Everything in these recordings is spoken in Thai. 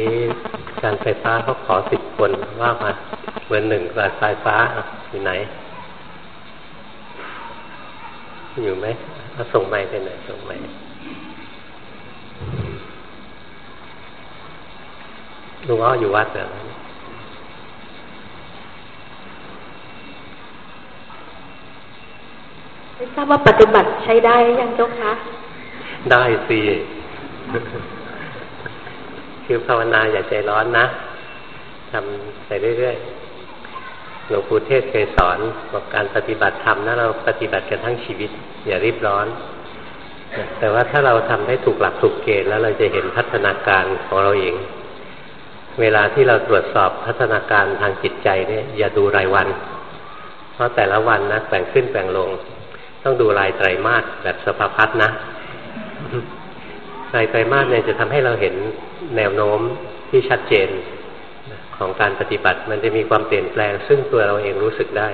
นี้การไฟฟ้าเขาขอสิบคนว่ามาเบอร์หนึ่งการไฟฟ้าอยู่ไหน อยู่ไหมเอาส่งไม้ไปไหนส่งไม้ลุงอ้ออยู่วัดเหรอไม่ทราบว่าปฏิบัติใช้ได้ยังเจ้าคะ ได้สิ คือภาวนาอย่าใจร้อนนะทำไปเรื่อยๆหลวงปู่เทศเคยสอนบอกการปฏิบัติธรรมนะเราปฏิบัติกันทั้งชีวิต อย่ารีบร้อน แต่ว่าถ้าเราทำได้ถูกหลักถูกเกณฑ์แล้วเราจะเห็นพัฒนาการของเราเอง เวลาที่เราตรวจสอบพัฒนาการทางจิตใจเนี่ยอย่าดูรายวัน เพราะแต่ละวันนะแบ่งขึ้นแบ่งลง ต้องดูรายไตรมาสแบบสภาพัฒนะ รายไตรมาสเนี่ยจะทำให้เราเห็นแนวโน้มที่ชัดเจนของการปฏิบัติมันจะมีความเปลี่ยนแปลง ซึ่งตัวเราเองรู้สึกได้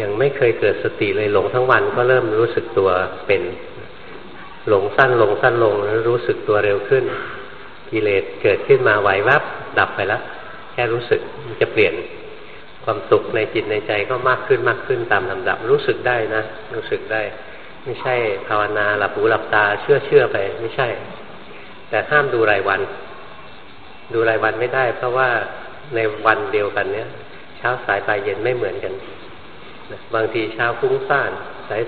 ยังไม่เคยเกิดสติเลยหลงทั้งวันก็เริ่มรู้สึกตัวเป็น หลงสั้นลงสั้นลงแล้วรู้สึกตัวเร็วขึ้น กิเลสเกิดขึ้นมาไหววับดับไปแล้วแค่รู้สึกมันจะเปลี่ยนความสุขในจิตในใจก็มากขึ้นมากขึ้นตามลำดับ รู้สึกได้นะ รู้สึกได้ ไม่ใช่ภาวนาหลับหูหลับตาเชื่อเชื่อไป ไม่ใช่ แต่ห้ามดูรายวัน ดูรายวันไม่ได้ เพราะว่าในวันเดียวกันเนี้ยเช้าสายปลายเย็นไม่เหมือนกันบางทีเช้าฟุ้งซ่าน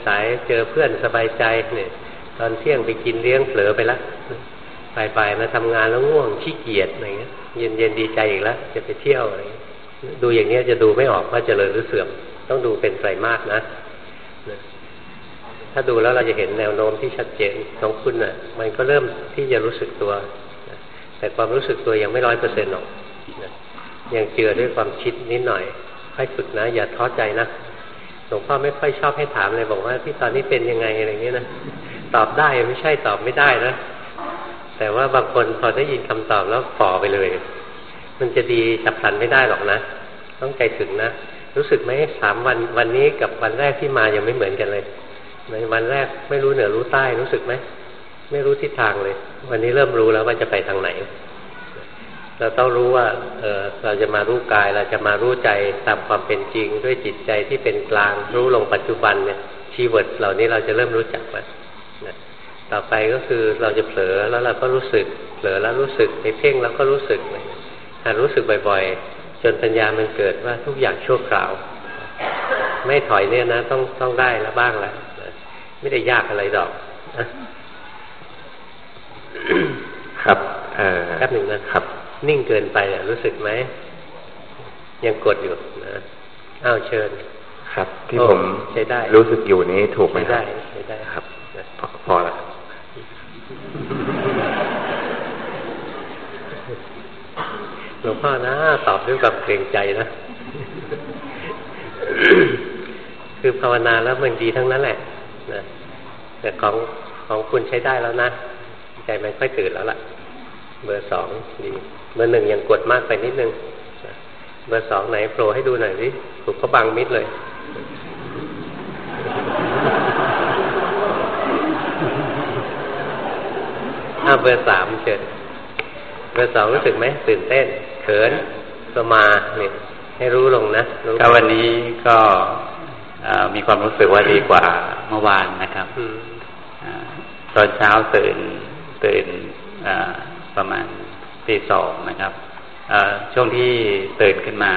สายๆเจอเพื่อนสบายใจเนี่ย ตอนเที่ยงไปกินเลี้ยงเผลอไปละบ่ายๆมาทำงานแล้วง่วงขี้เกียจอะไรเงี้ยเย็นๆดีใจอีกแล้วจะไปเที่ยวอะไรดูอย่างเนี้ยจะดูไม่ออกว่าเจริญหรือเสื่อม ต้องดูเป็นไตรมาสนะ ถ้าดูแล้วเราจะเห็นแนวโน้มที่ชัดเจนของคุณนะ่ะ มันก็เริ่มที่จะรู้สึกตัว แต่ความรู้สึกตัวยังไม่ร้อยเปอร์เซ็นต์หรอกยังเจือด้วยความคิดนิดหน่อยค่อยฝึกนะ อย่าท้อใจนะหลวงพ่อไม่ค่อยชอบให้ถามเลยบอกว่าพี่ตอนนี้เป็นยังไงอะไรเงี้ยนะตอบได้ไม่ใช่ตอบไม่ได้นะแต่ว่าบางคนพอได้ยินคำตอบแล้วฝ่อไปเลย มันจะดีฉับพลันไม่ได้หรอกนะ ต้องใจถึงนะ รู้สึกไหมสามวันวันนี้กับวันแรกที่มายังไม่เหมือนกันเลย ในวันแรกไม่รู้เหนือรู้ใต้รู้สึกไหมไม่รู้ทิศทางเลย วันนี้เริ่มรู้แล้วว่าจะไปทางไหน เราต้องรู้ว่าเออเราจะมารู้กายเราจะมารู้ใจตามความเป็นจริง ด้วยจิตใจที่เป็นกลางรู้ลงปัจจุบันเนี่ยคีย์เวิร์ดเหล่านี้เราจะเริ่มรู้จักแล้วต่อไปก็คือเราจะเผลอแล้วเราก็รู้สึก เผลอแล้วรู้สึกไปเพ่งแล้วก็รู้สึกถ้ารู้สึกบ่อย ๆ จนปัญญามันเกิดว่าทุกอย่างชั่วคราว ไม่ถอยเนี่ยนะ ต้องต้องได้แล้วบ้างแหละ ไม่ได้ยากอะไรดอกครับแป๊บหนึ่งนะครับ นิ่งเกินไปอะรู้สึกไหม ยังกดอยู่นะอ้าวเชิญ ครับ ที่ผมใช้ได้ รู้สึกอยู่นี้ถูกไหมได้ใช้ได้ครับ พอละหลวงพ่อนะตอบด้วยความเกรงใจนะ คือภาวนาแล้วมันดีทั้งนั้นแหละ นะแต่ของของคุณใช้ได้แล้วนะ ใจมันค่อยตื่นแล้วล่ะ เบอร์สองดี เบอร์หนึ่งยังกดมากไปนิดนึง เบอร์สองไหนโปรให้ดูหน่อยสิถูกเขาบังมิดเลยอ้าเบอร์สามเชิญเบอร์สองรู้สึกไหมตื่นเต้น เขินสมาเนี่ยให้รู้ลงนะก็วันนี้ก็ มีความรู้สึกว่าดีกว่าเมื่อวานนะครับตอนเช้าตื่นตื่นประมาณตีสองนะครับช่วงที่ตื่นขึ้นมา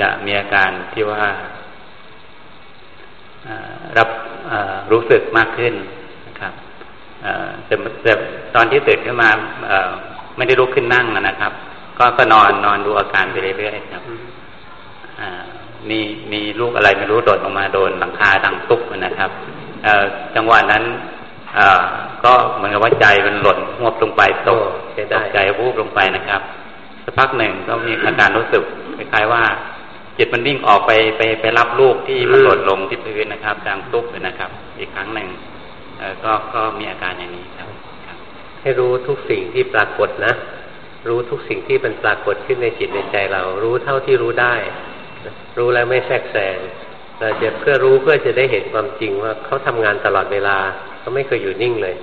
จะมีอาการที่ว่ารับรู้สึกมากขึ้นนะครับแต่แต่ตอนที่ตื่นขึ้นมาไม่ได้ลุกขึ้นนั่งนะครับ ก็ก็นอนนอนดูอาการไปเรื่อยๆครับ มีมีลูกอะไรไม่รู้โดดลงมาโดนหลังคาดังตุ๊บนะครับจังหวะนั้นก็เหมือนกับว่าใจมันหล่นหวบลงไปตกตกใจวูบลงไปนะครับสักพักหนึ่งก็มีอาการรู้สึกคล้ายๆว่าจิตมันวิ่งออกไปไปไปรับลูกที่มันหล่นลงที่พื้นนะครับดังตุ๊บเลยนะครับ อีกครั้งหนึ่งก็ก็มีอาการอย่างนี้ครับ ให้รู้ทุกสิ่งที่ปรากฏนะ รู้ทุกสิ่งที่มันปรากฏขึ้นในจิตในใจเรา รู้เท่าที่รู้ได้ รู้แล้วไม่แทรกแซงเราจะเพื่อรู้เพื่อจะได้เห็นความจริงว่าเขาทำงานตลอดเวลาเขาไม่เคยอยู่นิ่งเลย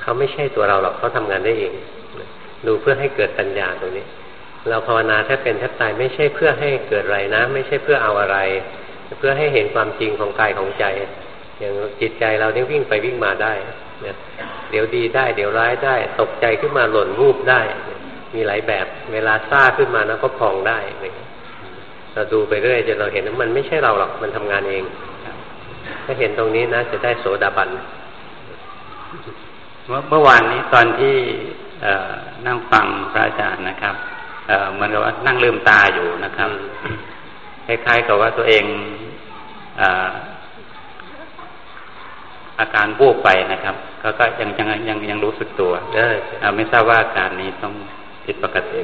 เขาไม่ใช่ตัวเราหรอกเขาทำงานได้เอง ดูเพื่อให้เกิดปัญญาตรงนี้ เราภาวนาแทบเป็นแทบตายไม่ใช่เพื่อให้เกิดอะไรนะ ไม่ใช่เพื่อเอาอะไร เพื่อให้เห็นความจริงของกายของใจ อย่างจิตใจเราเนี่ยวิ่งไปวิ่งมาได้เนี่ยเดี๋ยวดีได้ เดี๋ยวร้ายได้ ตกใจขึ้นมาหล่นรูปได้ มีหลายแบบ เวลาซ่าขึ้นมานะก็พองได้เราดูไปเรื่อยจนเราเห็นว่ามันไม่ใช่เราหรอกมันทำงานเอง ถ้าเห็นตรงนี้นะจะได้โสดาบันเมื่อวานนี้ตอนที่นั่งฟังพระอาจารย์นะครับเหมือนกับว่านั่งลืมตาอยู่นะครับคล้ายๆกับว่าตัวเองอาการวูบไปนะครับ ก็ก็ยังยังยังยังรู้สึกตัวไม่ทราบว่าอาการนี้ต้อง ผิดปกติ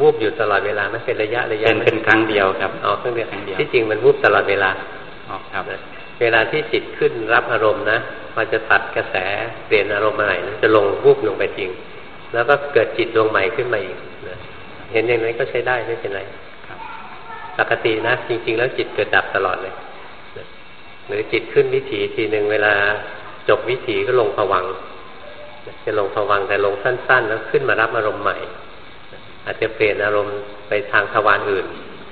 วูบอยู่ตลอดเวลาไม่เป็นระยะระยะเป็นเป็นครั้งเดียวครับอ๋อครั้งเดียวที่จริงมันวูบตลอดเวลาอ๋อครับเวลาที่จิตขึ้นรับอารมณ์นะพอจะตัดกระแสเปลี่ยนอารมณ์ใหม่นะจะลงวูบลงไปจริง แล้วก็เกิดจิตดวงใหม่ขึ้นมาอีกนะเห็นอย่างนั้นก็ใช้ได้ไม่เป็นไรปกตินะ จริง ๆ แล้วจิตเกิดดับตลอดเลยหรือจิตขึ้นวิถีทีหนึ่งเวลาจบวิถีก็ลงผวังจะลงผวังแต่ลงสั้น ๆ แล้วขึ้นมารับอารมณ์ใหม่ อาจจะเปลี่ยนอารมณ์ไปทางทวารอื่น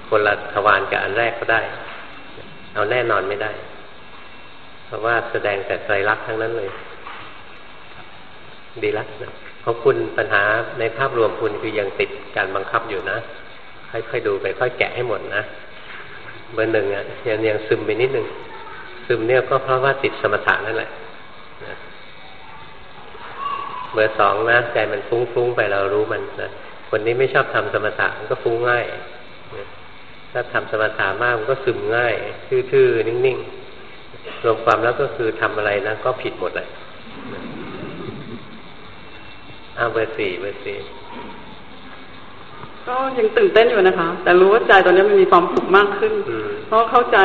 คนละทวารกับอันแรกก็ได้ เอาแน่นอนไม่ได้ เพราะว่าแสดงแต่ใจรักทั้งนั้นเลย ดีละนะเพราะคุณปัญหาในภาพรวมคุณคือยังติดการบังคับอยู่นะ ค่อยๆดูไปค่อยแกะให้หมดนะเบอร์หนึ่งอะยังยังซึมไปนิดหนึ่งซึมเนี่ยก็เพราะว่าติดสมถะนั่นแหละเบอร์สองนะใจมันฟุ้งๆไปเรารู้มันนะ คนนี้ไม่ชอบทำสมถะมันก็ฟุ้งง่ายถ้าทำสมถะมากมันก็ซึมง่ายทื่อๆนิ่งๆรวมความแล้วก็คือทำอะไรนะก็ผิดหมดเลยอ้าเบอร์สี่เบอร์สี่ก็ยังตื่นเต้นอยู่นะคะ แต่รู้ว่าใจตอนนี้มันมีความสุขมากขึ้น เพราะเข้าใจ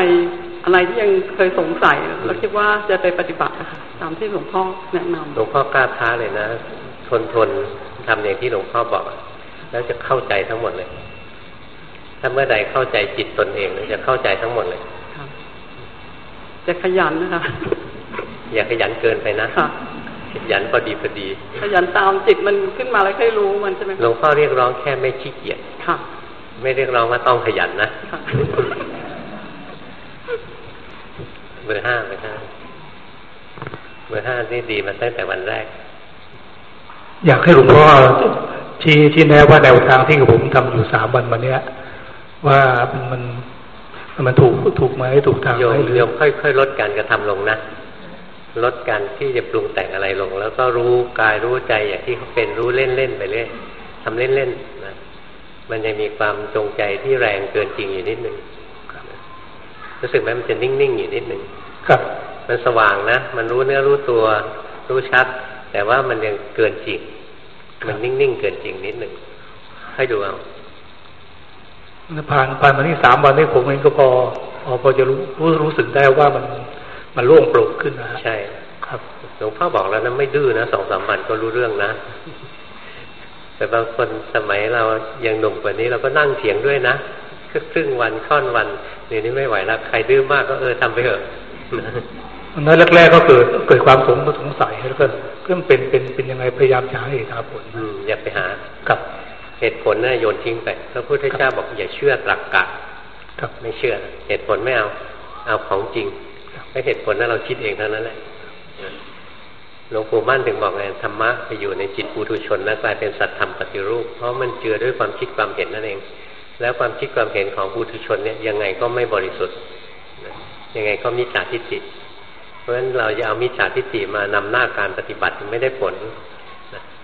อะไรที่ยังเคยสงสัยแล้วคิดว่าจะไปปฏิบัตินะคะตามที่หลวงพ่อแนะนำหลวงพ่อ กล้าท้าเลยนะ ทนทนทำอย่างที่หลวงพ่อบอก แล้วจะเข้าใจทั้งหมดเลย ถ้าเมื่อใดเข้าใจจิตตนเองจะเข้าใจทั้งหมดเลยจะขยันนะคะอย่าขยันเกินไปนะขยันพอดีพอดี ขยันตามจิตมันขึ้นมาแล้วค่อยรู้มันใช่ไหมหลวงพ่อเรียกร้องแค่ไม่ขี้เกียจค่ะไม่เรียกร้องว่าต้องขยันนะเบอร์ห้าเบอร์ห้าเบอร์ห้านี่ดีมาตั้งแต่วันแรก อยากให้หลวงพ่อ ที่ที่แน่ว่าแนวทางที่ผมทำอยู่สามวันมาเนี้ย ว่ามันมันถูกถูกไหมถูกทางไหมหรือโยมค่อยๆลดการกระทำลงนะลดการที่จะปรุงแต่งอะไรลง แล้วก็รู้กายรู้ใจอย่างที่เขาเป็นรู้เล่นๆไปเรื่อยทำเล่นๆนะมันยังมีความจงใจที่แรงเกินจริงอยู่นิดนึงรู้สึกไหมมันจะนิ่งๆอยู่นิดนึงครับ มันสว่างนะ มันรู้เนื้อรู้ตัว รู้ชัด แต่ว่ามันยังเกินจริง มันนิ่งๆเกินจริงนิดนึงให้ดูเอาผ่านผ่านมาที่สามวันนี้ผมเองก็พอพอพอจะรู้รู้รู้สึกได้ว่ามันมันโล่งโปร่งขึ้นนะใช่ ครับหลวงพ่อบอกแล้วนะไม่ดื้อนะสองสามวันก็รู้เรื่องนะ แต่บางคนสมัยเรายังหนุ่มกว่านี้เราก็นั่งเถียงด้วยนะครึ่งวันค่อนวันนี่นี่ไม่ไหวแล้วใครดื้อมากก็เออทำไปเถอะนั้นแรกๆก็เกิดเกิดความสงสงสัยแล้วก็ เรื่องเป็นเป็นเป็นยังไงพยายามหาเหตุผลอย่าไปหากับเหตุผลน่ะโยนทิ้งไปพระพุทธเจ้าบอกอย่าเชื่อตรรกกะครับไม่เชื่อ เหตุผลไม่เอา เอาของจริงไม่เหตุผลนั้นเราคิดเองเท่านั้นแหละหลวงปู่มั่นถึงบอกไงธรรมะไปอยู่ในจิตปุถุชนแล้วกลายเป็นสัตธรรมปฏิรูป เพราะมันเจือด้วยความคิดความเห็นนั่นเอง แล้วความคิดความเห็นของบุถุชนเนี่ยยังไงก็ไม่บริสุทธิ์ยังไงก็มิจฉาทิฏฐิ เพราะฉะนั้นเราจะเอามิจฉาทิฏฐิมานำหน้าการปฏิบัติไม่ได้ผล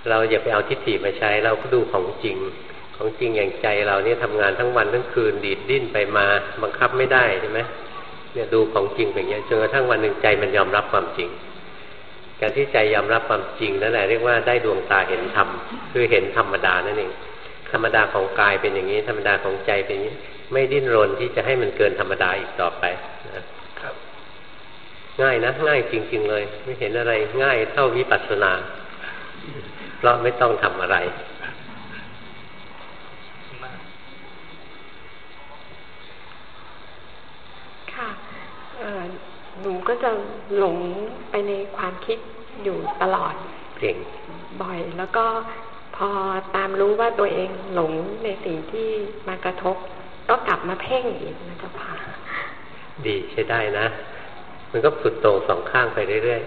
เราอย่าไปเอาทิฏฐิมาใช้เราก็ดูของจริง ของจริงอย่างใจเราเนี่ยทำงานทั้งวันทั้งคืนดีดดิ้นไปมาบังคับไม่ได้ใช่ไหมเนี่ยดูของจริงแบบนี้จนกระทั่งวันหนึ่งใจมันยอมรับความจริง การที่ใจยอมรับความจริงนั่นแหละเรียกว่าได้ดวงตาเห็นธรรมคือเห็นธรรมดานั่นเองธรรมดาของกายเป็นอย่างนี้ ธรรมดาของใจเป็นอย่างนี้ ไม่ดิ้นรนที่จะให้มันเกินธรรมดาอีกต่อไปนะ ง่ายนะง่ายจริง ๆ เลย ไม่เห็นอะไรง่ายเท่าวิปัสสนาเพราะไม่ต้องทำอะไรค่ะหนูก็จะหลงไปในความคิดอยู่ตลอดเก่งบ่อย แล้วก็พอตามรู้ว่าตัวเองหลงในสิ่งที่มากระทบ ก็กลับมาเพ่งอีกนะเจ้าค่ะดีใช้ได้นะ มันก็สุดโต่งสองข้างไปเรื่อย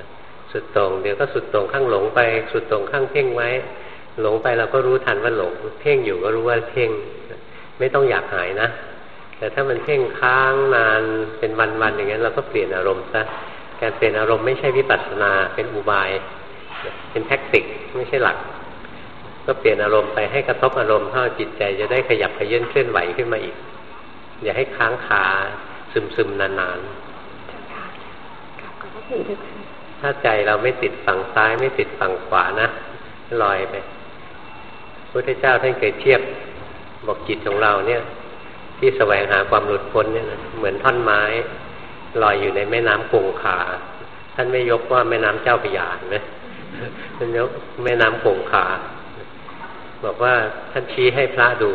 ๆสุดโต่งเดี๋ยวก็สุดโต่งข้างหลงไป สุดโต่งข้างเพ่งไว้ หลงไปเราก็รู้ทันว่าหลง เพ่งอยู่ก็รู้ว่าเพ่งไม่ต้องอยากหายนะ แต่ถ้ามันเพ่งค้างนานเป็นวันๆอย่างนั้นเราก็เปลี่ยนอารมณ์ซะการเปลี่ยนอารมณ์ไม่ใช่วิปัสสนาเป็นอุบาย เป็นแท็กติกไม่ใช่หลัก ก็เปลี่ยนอารมณ์ไปให้กระทบอารมณ์เท่าจิตใจจะได้ขยับขยื่นเคลื่อนไหวขึ้นมาอีก อย่าให้ค้างคาซึมซึมนานๆ ถ้าใจเราไม่ติดฝั่งซ้ายไม่ติดฝั่งขวานะลอยไปพระพุทธเจ้าท่านเคยเทียบบอกจิตของเราเนี่ย ที่แสวงหาความหลุดพ้นเนี่ยเหมือนท่อนไม้ลอยอยู่ในแม่น้ำคงคาท่านไม่ยกว่าแม่น้ำเจ้าพยานะท่านยกแม่น้ำคงคาบอกว่าท่านชี้ให้พระดู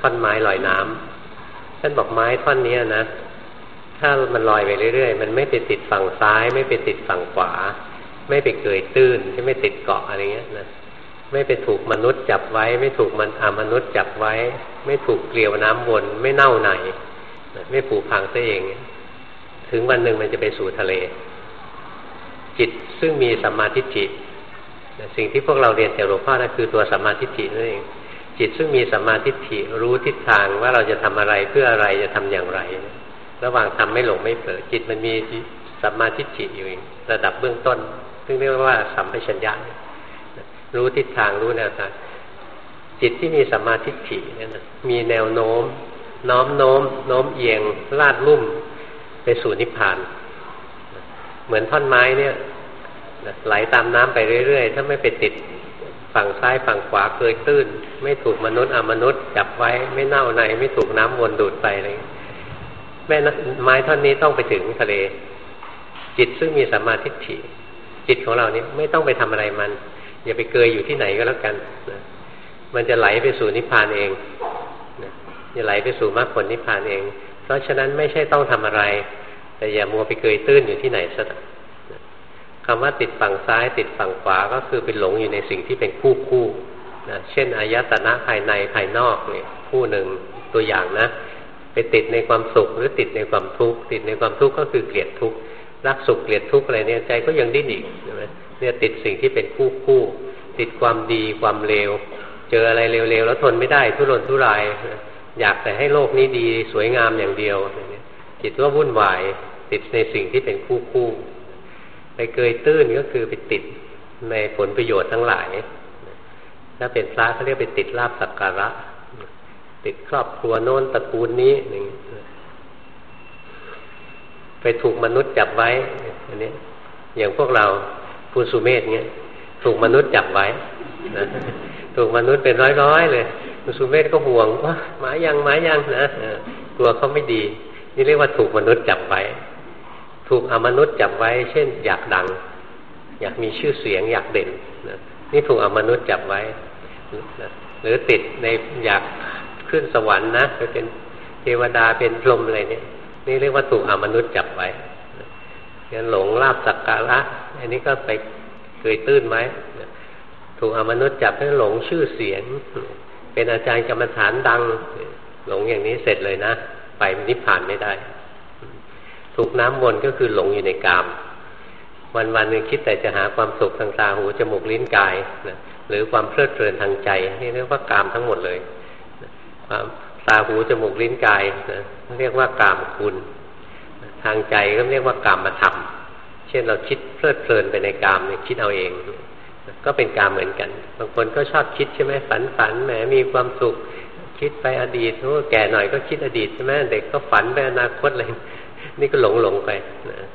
ท่อนไม้ลอยน้ำท่านบอกไม้ท่อนนี้นะ ถ้ามันลอยไปเรื่อยๆ มันไม่ไปติดฝั่งซ้าย ไม่ไปติดฝั่งขวา ไม่ไปเกยตื้นที่ไม่ติดเกาะอะไรเงี้ยนะไม่ไปถูกมนุษย์จับไว้ ไม่ถูกมันอามนุษย์จับไว้ ไม่ถูกเกลียวน้ำวนไม่เน่าไหนไม่ผูกพังซะเอง ถึงวันหนึ่งมันจะไปสู่ทะเล จิตซึ่งมีสัมมาทิฏฐิสิ่งที่พวกเราเรียนจากหลวงพ่อนั่นคือตัวสัมมาทิฏฐินั่นเองจิตซึ่งมีสัมมาทิฏฐิรู้ทิศทางว่าเราจะทำอะไรเพื่ออะไรจะทำอย่างไร ระหว่างทำไม่หลงไม่เผลอจิตมันมีสัมมาทิฏฐิอยู่ระดับเบื้องต้น ซึ่งเรียกว่าสัมปชัญญะรู้ทิศทางรู้แนวทางจิตที่มีสัมมาทิฏฐิเนี่ยนะมีแนวโน้ม น้อมโน้มโน้มเอียงลาดลุ่มไปสู่นิพพาน เหมือนท่อนไม้เนี่ยไหลตามน้ำไปเรื่อยๆ ถ้าไม่ไปติดฝั่งซ้ายฝั่งขวาเกยตื้น ไม่ถูกมนุษย์อมนุษย์จับไว้ไม่เน่าในไม่ถูกน้ำวนดูดไปอะไร แม่ไม้ท่อนนี้ต้องไปถึงทะเล จิตซึ่งมีสัมมาทิฏฐิจิตของเราเนี่ยไม่ต้องไปทำอะไรมัน อย่าไปเกยอยู่ที่ไหนก็แล้วกันนะมันจะไหลไปสู่นิพพานเองนะจะไหลไปสู่มรรคผลนิพพานเอง เพราะฉะนั้นไม่ใช่ต้องทำอะไร แต่อย่ามัวไปเกยตื้นอยู่ที่ไหนสักคำว่าติดฝั่งซ้าย ติดฝั่งขวาก็คือเป็นหลงอยู่ในสิ่งที่เป็นคู่คู่นะเช่นอายตนะภายในภายนอกเนี่ยคู่หนึ่งตัวอย่างนะ ไปติดในความสุขหรือติดในความทุกข์ติดในความทุกข์ก็คือเกลียดทุกข์รักสุขเกลียดทุกข์อะไรเนี่ยใจก็ยังดิ้นอีกใช่ไหมเนี่ยติดสิ่งที่เป็นคู่คู่ ติดความดีความเลวเจออะไรเร็วๆแล้วทนไม่ได้ทุรนทุราย อยากแต่ให้โลกนี้ดีสวยงามอย่างเดียวจิตก็วุ่นวายติดในสิ่งที่เป็นคู่คู่ ไปเกยตื้นก็คือไปติดในผลประโยชน์ทั้งหลายถ้าเป็นพระเขาเรียกไปติดลาบสักการะ ติดครอบครัวโน้นตระกูลนี้หนึ่งไปถูกมนุษย์จับไว้อันนี้อย่างพวกเราภูสุเมธเงี้ยถูกมนุษย์จับไว้นะถูกมนุษย์เป็นร้อยๆเลยภูสุเมธก็ห่วงว่าหมายังหมายังนะกลัวเขาไม่ดี นี่เรียกว่าถูกมนุษย์จับไว้ ถูกอมนุษย์จับไว้ เช่น อยากดัง อยากมีชื่อเสียงอยากเด่นนะนี่ถูกอมนุษย์จับไว้หรือติดในอยาก ขึ้นสวรรค์นะไปเป็นเทวดาเป็นพรหมอะไรเนี่ย นี่เรียกว่าถูกอมนุษย์จับไว้ยันหลงลาบสักการะ อันนี้ก็ไปเคยตื้นไว้ถูกอมนุษย์จับให้หลงชื่อเสียง เป็นอาจารย์กรรมฐานดัง หลงอย่างนี้เสร็จเลยนะ ไปนิพพานไม่ได้ ถูกน้ำวนก็คือหลงอยู่ในกาม วันวันหนึ่งคิดแต่จะหาความสุขทางตาหูจมูกลิ้นกายนะหรือความเพลิดเพลินทางใจ นี่เรียกว่ากามทั้งหมดเลย ความตาหูจมูกลิ้นกายนะเรียกว่ากามคุณ ทางใจก็เรียกว่ากามมาทำเช่นเราคิดเพลิดเพลินไปในกามเนี่ยคิดเอาเอง ก็เป็นกามเหมือนกัน บางคนก็ชอบคิดใช่ไหมฝันฝันแหมมีความสุข คิดไปอดีตโอ้แก่หน่อยก็คิดอดีตใช่ไหมเด็กก็ฝันไปอนาคตอะไรนี่ก็หลงหลงไปนะ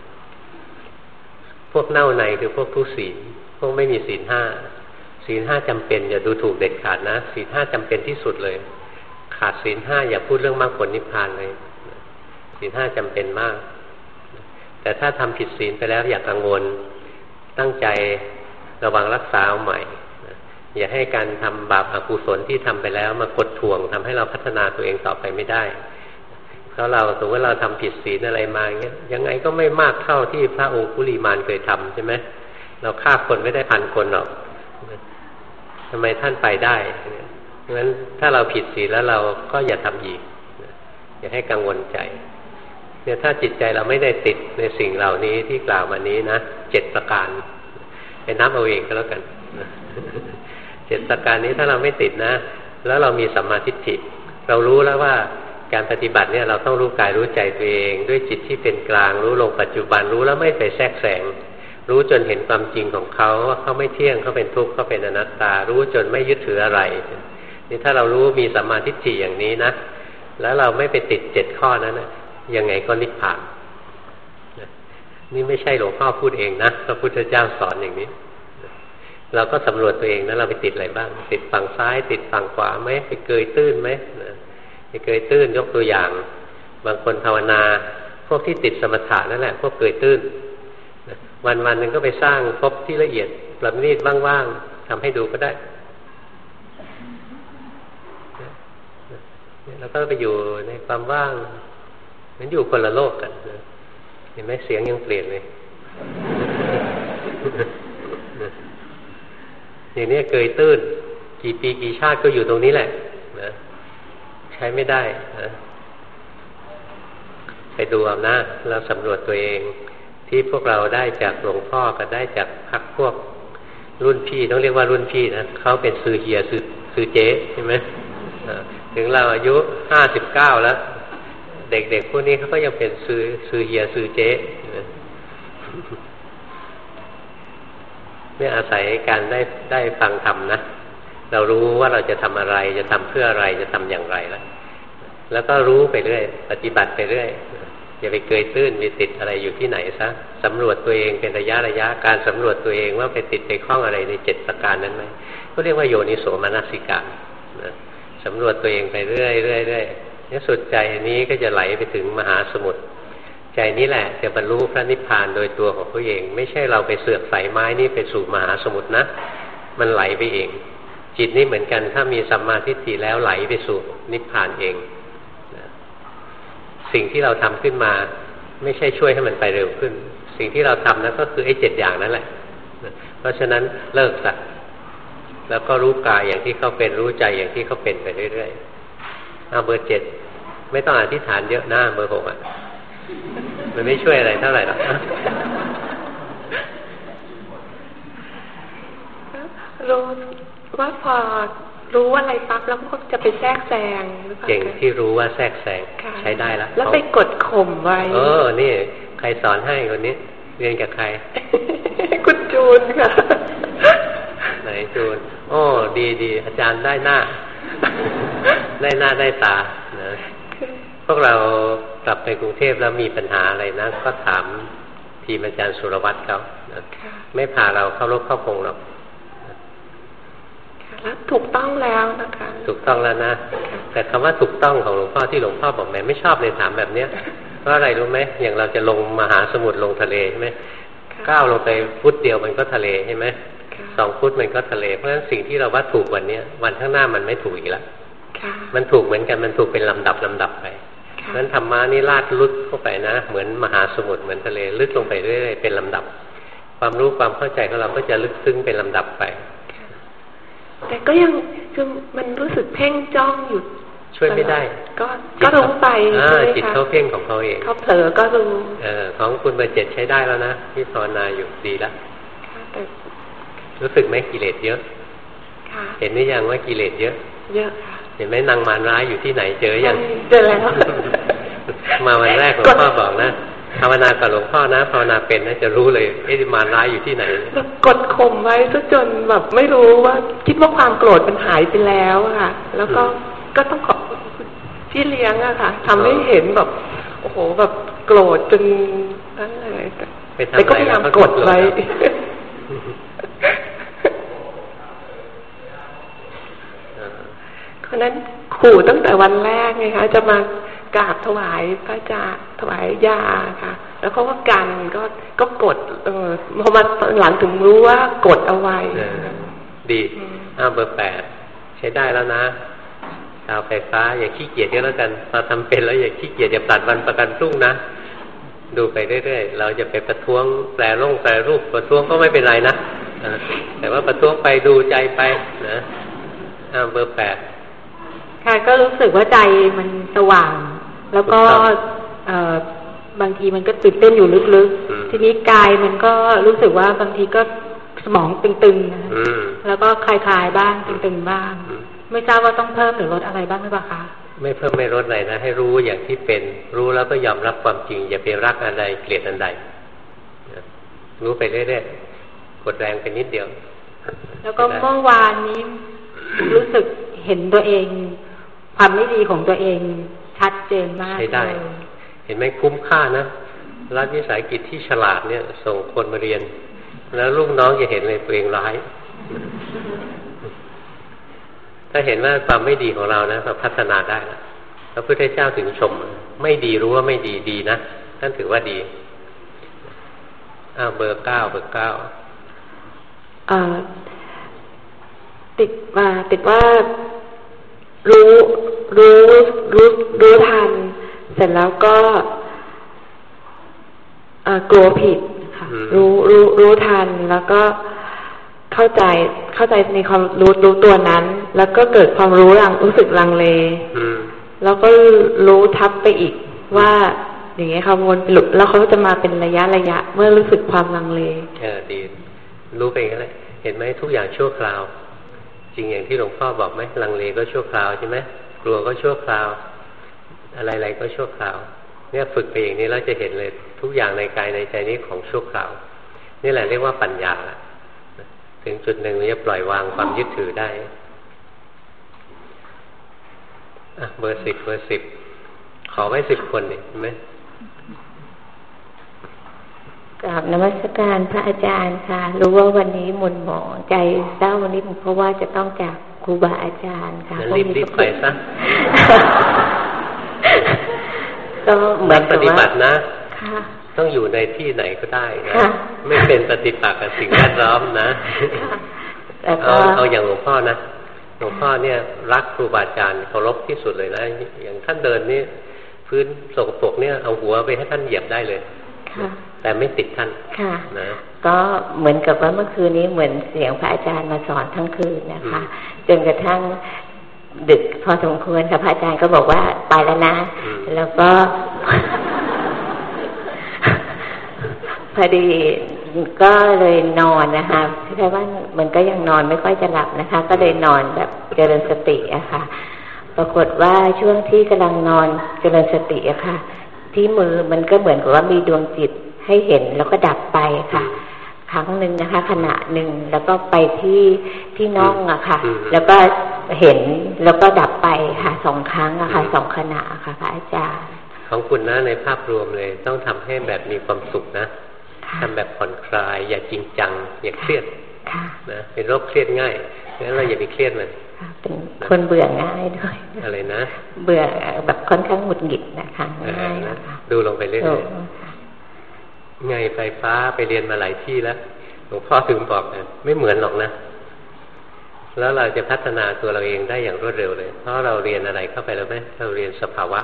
พวกเน่าในคือพวกทุศีลพวกไม่มีศีลห้าศีลห้าจำเป็นอย่าดูถูกเด็ดขาดนะศีลห้าจำเป็นที่สุดเลย ขาดศีลห้าอย่าพูดเรื่องมากผลนิพพานเลยศีลห้าจำเป็นมาก แต่ถ้าทำผิดศีลไปแล้วอย่ากังวลตั้งใจระวังรักษาเอาใหม่อย่าให้การทำบาปอกุศลที่ทำไปแล้วมากดทวงทำให้เราพัฒนาตัวเองต่อไปไม่ได้เพราะเราสมมติเราทำผิดศีลอะไรมาเงี้ยยังไงก็ไม่มากเท่าที่พระองคุลีมานเคยทำใช่ไหมเราฆ่าคนไม่ได้พันคนหรอกทำไมท่านไปได้ ราะฉะนั้นถ้าเราผิดศีลแล้วเราก็อย่าทำอีกอย่าให้กังวลใจเนี่ยถ้าจิตใจเราไม่ได้ติดในสิ่งเหล่านี้ที่กล่าวมานี้นะเจ็ดประการไปนับเอาเองก็แล้วกันเจ็ดประการนี้ถ้าเราไม่ติดนะ แล้วเรามีสัมมาทิฏฐิเรารู้แล้วว่าการปฏิบัติเนี่ยเราต้องรู้กายรู้ใจตัวเอง ด้วยจิตที่เป็นกลาง รู้ลงปัจจุบันรู้แล้วไม่ไปแทรกแซงรู้จนเห็นความจริงของเขาว่าเขาไม่เที่ยงเขาเป็นทุกข์เขาเป็นอนัตตา รู้จนไม่ยึดถืออะไร นี่ถ้าเรารู้มีสัมมาทิฏฐิอย่างนี้นะแล้วเราไม่ไปติดเจ็ดข้อนั้นนะยังไงก็นิพพานนี่ไม่ใช่หลวงพ่อพูดเองนะพระพุทธเจ้าสอนอย่างนี้ เราก็สำรวจตัวเองนะเราไปติดอะไรบ้าง ติดฝั่งซ้าย ติดฝั่งขวาไหมไปเกยตื้นไหมไปเกยตื้นยกตัวอย่าง บางคนภาวนา พวกที่ติดสมถะนั่นแหละ พวกเกยตื้นวันวันหนึ่งก็ไปสร้างพบที่ละเอียดประณีตว่างๆทำให้ดูก็ได้ แล้วก็ไปอยู่ในความว่างเหมือนอยู่คนละโลกกันเห็นไหมเสียงยังเปลี่ยนเลยอย่างนี้เกยตื้น กี่ปีกี่ชาติก็อยู่ตรงนี้แหละนะใช้ไม่ได้นะไปดูเอานะเราสำรวจตัวเอง ที่พวกเราได้จากหลวงพ่อก็ได้จากพักพวก รุ่นพี่ต้องเรียกว่ารุ่นพี่นะเขาเป็นซือเฮียซือซือเจ๊ใช่ไหม ถึงเราอายุห้าสิบเก้าแล้ว เด็กๆพวกนี้เขาก็ยังเป็นซือซือเฮียซือเจ๊เนี่อาศัยการได้ได้ฟังธรรมนะเรารู้ว่าเราจะทำอะไร จะทำเพื่ออะไรจะทำอย่างไรแล้วแล้วก็รู้ไปเรื่อย ปฏิบัติไปเรื่อยอย่าไปเกยตื้นไปติดอะไรอยู่ที่ไหนซะสำรวจตัวเองเป็นระยะระยะการสำรวจตัวเองว่าไปติดไปคล้องอะไรในเจ็ดประการนั้นไหมก็เรียกว่าโยนิโสมนสิการนะ สำรวจตัวเองไปเรื่อยเรื่อยเรื่อยนสุดใจนี้ก็จะไหลไปถึงมหาสมุทรใจนี้แหละจะบรรลุพระนิพพานโดยตัวของตัวเอง ไม่ใช่เราไปเสือกใส่ไม้นี่ไปสู่มหาสมุทรนะ มันไหลไปเอง จิตนี่เหมือนกัน ถ้ามีสัมมาทิฏฐิแล้วไหลไปสู่นิพพานเองสิ่งที่เราทำขึ้นมา ไม่ใช่ช่วยให้มันไปเร็วขึ้น สิ่งที่เราทำนั้นก็คือไอ้เจ็ดอย่างนั่นแหละ เพราะฉะนั้นเลิกสัก แล้วก็รู้กายอย่างที่เขาเป็นรู้ใจอย่างที่เขาเป็นไปเรื่อยๆเอาเบอร์เจ็ดไม่ต้องอธิษฐานเยอะหน้าเบอร์หกอะมันไม่ช่วยอะไรเท่าไหร่หรอกรู้ว่าพอรู้อะไรปั๊บแล้วก็จะไปแทรกแซงเก่งที่รู้ว่าแทรกแซงใช้ได้แล้วแล้วไปกดข่มไว้ เออ นี่ ใครสอนให้คนนี้ เรียนกับใคร คุณจูนค่ะ ไหนจูนโอ้ดีดีอาจารย์ได้หน้า ได้หน้าได้ตานะพวกเรากลับไปกรุงเทพแล้วมีปัญหาอะไรนะก็ถามทีมอาจารย์สุรวัตรเขาไม่พาเราเข้ารบเข้าพงหรอกแล้วถูกต้องแล้วนะคะ ถูกต้องแล้วนะ แต่คำว่าถูกต้องของหลวงพ่อที่หลวงพ่อบอกแม่ไม่ชอบเลยถามแบบเนี้ยเพราะอะไรรู้ไหมอย่างเราจะลงมหาสมุทรลงทะเลใช่ไหมก้าวลงไปฟุตเดียวมันก็ทะเลใช่ไหม สองฟุตมันก็ทะเล เพราะฉะนั้นสิ่งที่เราว่าถูกวันเนี้ยวันข้างหน้ามันไม่ถูกอีกแล้วมันถูกเหมือนกันมันถูกเป็นลำดับลำดับไปเพราะฉะนั้นธรรมะนี่ลาดลึกเข้าไปนะ เหมือนมหาสมุทรเหมือนทะเลลึกลงไปเรื่อยๆเป็นลำดับ ความรู้ความเข้าใจของเราก็จะลึกซึ้งเป็นลำดับไป แต่ก็ยังคือมันรู้สึกเพ่งจ้องอยู่ช่วยไม่ได้ ก็ก็รู้ไปใช่ไหมคะจิตเขาเพ่งของเขาเองเขาเผลอก็รู้เออของคุณเบอร์เจ็ดใช้ได้แล้วนะที่ภาวนาอยู่ดีแล้ว รู้สึกไหมกิเลสเยอะเห็นหรือยังว่ากิเลสเยอะ เยอะค่ะ เห็นไหมนางมารร้ายอยู่ที่ไหนเจอยังเจอแล้ว มาวันแรกหลวงพ่อบอกนะภาวนากับหลวงพ่อนะภาวนาเป็นนะจะรู้เลยไอ้มารร้ายอยู่ที่ไหนกดข่มไว้ซะจนแบบไม่รู้ว่า คิดว่าความโกรธมันหายไปแล้วค่ะ แล้วก็ก็ต้องขอบพี่เลี้ยงอะค่ะทำให้เห็นแบบ โอ้โหแบบโกรธจนนั่นอะไรแต่ก็พยายามกดไว้เพราะ นั้นขู่ตั้งแต่วันแรกไงคะจะมากราบถวายพระจาถวายยาค่ะ แล้วเขาก็กันก็ก็กด เออพอมาหลังถึงรู้ว่ากดเอาไว้ ดีอ้าเบอร์แปดใช้ได้แล้วนะชาวไฟฟ้า อย่าขี้เกียจก็แล้วกันพอทำเป็นแล้วอย่าขี้เกียจอย่าตัดวันประกันพรุ่งนะดูไปเรื่อยๆ เราจะไปประท้วงแปลร่งแปลรูปประท้วงก็ไม่เป็นไรนะแต่ว่าประท้วงไปดูใจไปนะอ้าเบอร์แปด ค่ะก็รู้สึกว่าใจมันสว่าง แล้วก็เอบางทีมันก็ตื่นเต้นอยู่ลึกๆ ทีนี้กายมันก็รู้สึกว่าบางทีก็สมองตึงๆนะแล้วก็คลายๆบ้างตึงๆบ้าง ไม่ทราบว่าต้องเพิ่มหรือลดอะไรบ้างหรือเปล่าคะไม่เพิ่มไม่ลดอะไรนะ ให้รู้อย่างที่เป็นรู้แล้วก็ยอมรับความจริง อย่าไปรักอะไรเกลียดอันใดรู้ไปเรื่อยๆกดแรงไปนิดเดียว แล้วก็เมื่อวานนี้รู้สึกเห็นตัวเอง ความไม่ดีของตัวเองชัดเจนมากใช่ได้ เห็นไหมคุ้มค่านะรัฐวิสายกิจที่ฉลาดเนี่ย ส่งคนมาเรียน แล้วลูกน้องจะเห็นเลยตัวเองร้าย ถ้าเห็นว่าความไม่ดีของเรานะเราพัฒนาได้แล้วพระพุทธเจ้าถึงชม ไม่ดีรู้ว่าไม่ดีดีนะท่านถือว่าดีอ้าวเบอร์เก้าเบอร์เก้าติดมาติดว่า รู้รู้รู้รู้ทัน เสร็จแล้วก็กลัวผิดค่ะรู้รู้รู้ทันแล้วก็เข้าใจเข้าใจในความรู้รู้ตัวนั้น แล้วก็เกิดความรู้รังรู้สึกลังเลแล้วก็รู้ทับไปอีกว่าอย่างเงี้ยค่ะวนหลุดแล้วเขาจะมาเป็นระยะระยะ เมื่อรู้สึกความลังเลเออดีรู้ไปกันเลยเห็นไหมทุกอย่างชั่วคราวจ ริงอย่างที่หลวงพ่อบอกไหมลังเลก็ชั่วคราวใช่ไหมกลัวก็ชั่วคราว อะไรๆก็ชั่วคราว เนี่ยฝึกไปอย่างนี้แล้วจะเห็นเลยทุกอย่างในกายในใจนี้ของชั่วคราว นี่แหละเรียกว่าปัญญาละถึงจุดหนึ่งเราจะปล่อยวางความยึดถือได้อะเบอร์สิบเบอร์สิบขอไว้สิบคนเห็นไหม กราบนมัสการพระอาจารย์ค่ะ รู้ว่าวันนี้มุนหมองใจเศร้าวันนี้เพราะว่าจะต้องจากครูบาอาจารย์ค่ะรีบรีบไปซะก็เหมือนปฏิบัตินะต้องอยู่ในที่ไหนก็ได้นะไม่เป็นปฏิปักษ์กับสิ่งแวดล้อมนะเอาเอาอย่างหลวงพ่อนะหลวงพ่อเนี่ยรักครูบาอาจารย์เคารพที่สุดเลยนะอย่างท่านเดินนี่พื้นสกปรกเนี่ยเอาหัวไปให้ท่านเหยียบได้เลย แต่ไม่ติดท่านค่ะนะก็เหมือนกับว่าเมื่อคืนนี้เหมือนเสียงพระอาจารย์มาสอนทั้งคืนนะคะ จนกระทั่งดึกพอสมควรค่ะพระอาจารย์ก็บอกว่าไปแล้วนะ แล้วก็ พอดีก็เลยนอนนะคะแค่ว่ามันก็ยังนอนไม่ค่อยจะหลับนะคะ ก็เลยนอนแบบเจริญสติอะค่ะ ปรากฏว่าช่วงที่กำลังนอนเจริญสติอะค่ะ ที่มือมันก็เหมือนกับว่ามีดวงจิตให้เห็นแล้วก็ดับไปค่ะ ครั้งหนึ่งนะคะ ขณะหนึ่งแล้วก็ไปที่ที่น้องอะค่ะ แล้วก็เห็นแล้วก็ดับไปค่ะสองครั้งอะค่ะสองขณะค่ะพระอาจารย์ของคุณนะในภาพรวมเลย ต้องทำให้แบบมีความสุขนะทำแบบผ่อนคลาย อย่าจริงจัง อย่าเครียดนะเป็นโรคเครียดง่าย งั้นเราอย่าไปเครียดมันเป็นคนเบื่อง่ายด้วย อะไรนะ เบื่อแบบค่อนข้างหงุดหงิดนะคะง่ายนะคะดูลงไปเรื่อยๆไงไฟฟ้าไปเรียนมาหลายที่แล้วหลวงพ่อถึงบอกนะไม่เหมือนหรอกนะ แล้วเราจะพัฒนาตัวเราเองได้อย่างรวดเร็วเลย เพราะเราเรียนอะไรเข้าไปแล้วไหมเราเรียนสภาวะ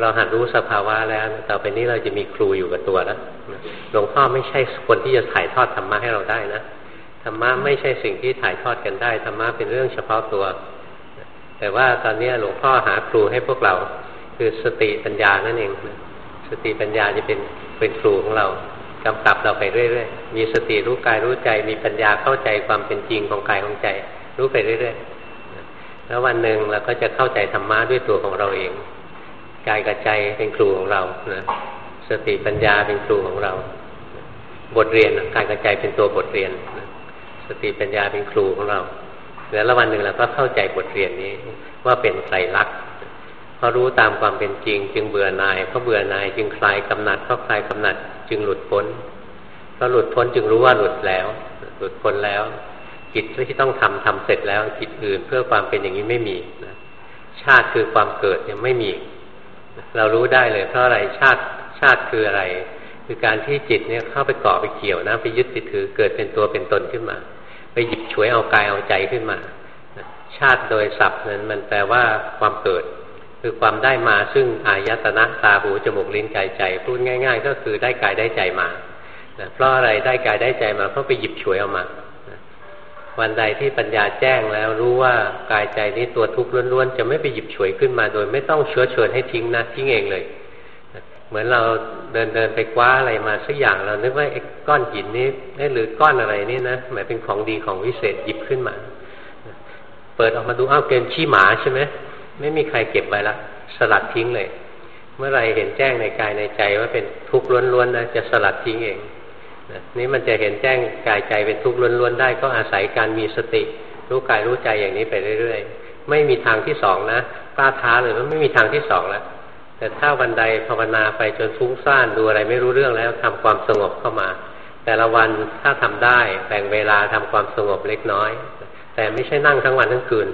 เราหัดรู้สภาวะแล้ว ต่อไปนี้เราจะมีครูอยู่กับตัวแล้วหลวงพ่อไม่ใช่คนที่จะถ่ายทอดธรรมะให้เราได้นะ ธรรมะไม่ใช่สิ่งที่ถ่ายทอดกันได้ธรรมะเป็นเรื่องเฉพาะตัว แต่ว่าตอนนี้หลวงพ่อหาครูให้พวกเรา คือสติปัญญานั่นเอง สติปัญญาจะเป็นเป็นครูของเรากำกับเราไปเรื่อยๆ มีสติรู้กายรู้ใจ มีปัญญาเข้าใจความเป็นจริงของกายของใจ รู้ไปเรื่อยๆ แล้ววันหนึ่งเราก็จะเข้าใจธรรมะด้วยตัวของเราเอง กายกับใจเป็นครูของเรานะสติปัญญาเป็นครูของเรา บทเรียนกายกับใจเป็นตัวบทเรียนนะ ติปัญญาเป็นครูของเรา แล้วละวันหนึ่งเราก็เข้าใจบทเรียนนี้ว่าเป็นไตรลักษณ์พอรู้ตามความเป็นจริง จึงเบื่อหน่ายเพราะเบื่อหน่ายจึงคลายกำหนัดเพราะคลายกำหนัดจึงหลุดพ้นเพราะหลุดพ้นจึงรู้ว่าหลุดแล้ว หลุดพ้นแล้วกิจที่ต้องทำทำเสร็จแล้วกิจอื่นเพื่อความเป็นอย่างนี้ไม่มีนะชาติคือความเกิดยังไม่มี เรารู้ได้เลย เพราะอะไรชาติชาติคืออะไร คือการที่จิตเนี่ยเข้าไปเกาะไปเกี่ยวนะไปยึดติดถือเกิดเป็นตัวเป็นตนขึ้นมา ไปหยิบฉวยเอากายเอาใจขึ้นมา ชาติโดยศัพท์นั้นมันแปลว่าความเกิด คือความได้มาซึ่งอายตนะตาหูจมูกลิ้นกายใจพูดง่าย ๆ ก็คือได้กายได้ใจมาเพราะอะไรได้กายได้ใจมาเพราะไปหยิบฉวยออกมาวันใดที่ปัญญาแจ้งแล้วรู้ว่ากายใจนี้ตัวทุกข์ล้วนๆจะไม่ไปหยิบฉวยขึ้นมาโดย ไม่ต้องเชื้อเชิญให้ทิ้งนะทิ้งเองเลย เหมือนเราเดินเดินไปคว้าอะไรมาสักอย่างเรานึกว่าไอ้ก้อนหินนี้หรือก้อนอะไรนี่นะหมายเป็นของดีของวิเศษหยิบขึ้นมา เปิดออกมาดูอ้าวเกินขี้หมาใช่ไหมไม่มีใครเก็บไว้ละสลัดทิ้งเลย เมื่อไรเห็นแจ้งในกายในใจว่าเป็นทุกข์ล้วนๆนะจะสลัดทิ้งเองนี่มันจะเห็นแจ้งกายใจเป็นทุกข์ล้วนๆได้ ก็อาศัยการมีสติ รู้กายรู้ใจอย่างนี้ไปเรื่อย ๆ ไม่มีทางที่สองนะกล้าท้าเลยว่าไม่มีทางที่สองแล้ว แต่ถ้าวันใดภาวนาไปจนฟุ้งซ่านดูอะไรไม่รู้เรื่องแล้วทำความสงบเข้ามา แต่ละวันถ้าทำได้แบ่งเวลาทำความสงบเล็กน้อย แต่ไม่ใช่นั่งทั้งวันทั้งคืน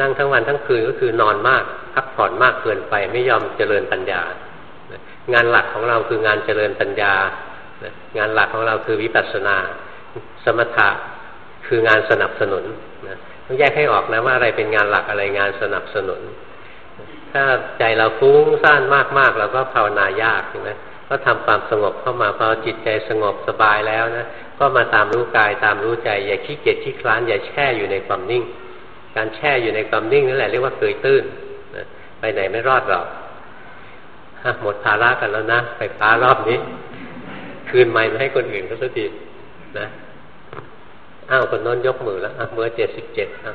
นั่งทั้งวันทั้งคืนก็คือนอนมากพักผ่อนมากเกินไปไม่ยอมเจริญปัญญา งานหลักของเราคืองานเจริญปัญญา งานหลักของเราคือวิปัสสนา สมถะคืองานสนับสนุนต้องแยกให้ออกนะว่าอะไรเป็นงานหลักอะไรงานสนับสนุน ถ้าใจเราฟุ้งซ่านมากๆเราก็ภาวนายากใช่ไหมก็ทำความสงบเข้ามาพอจิตใจสงบสบายแล้วนะก็มาตามรู้กายตามรู้ใจ อย่าขี้เกียจขี้คลานอย่าแช่อยู่ในความนิ่ง การแช่อยู่ในความนิ่งนั่นแหละเรียกว่าเคยตื้นไปไหนไม่รอดหรอกหมดภาระกันแล้วนะไปฟ้ารอบนี้ คืนไม้มาให้คนอื่นเขาสักทีนะอ้าวคนน้นยกมือแล้วเบอร์เจ็ดสิบเจ็ดครั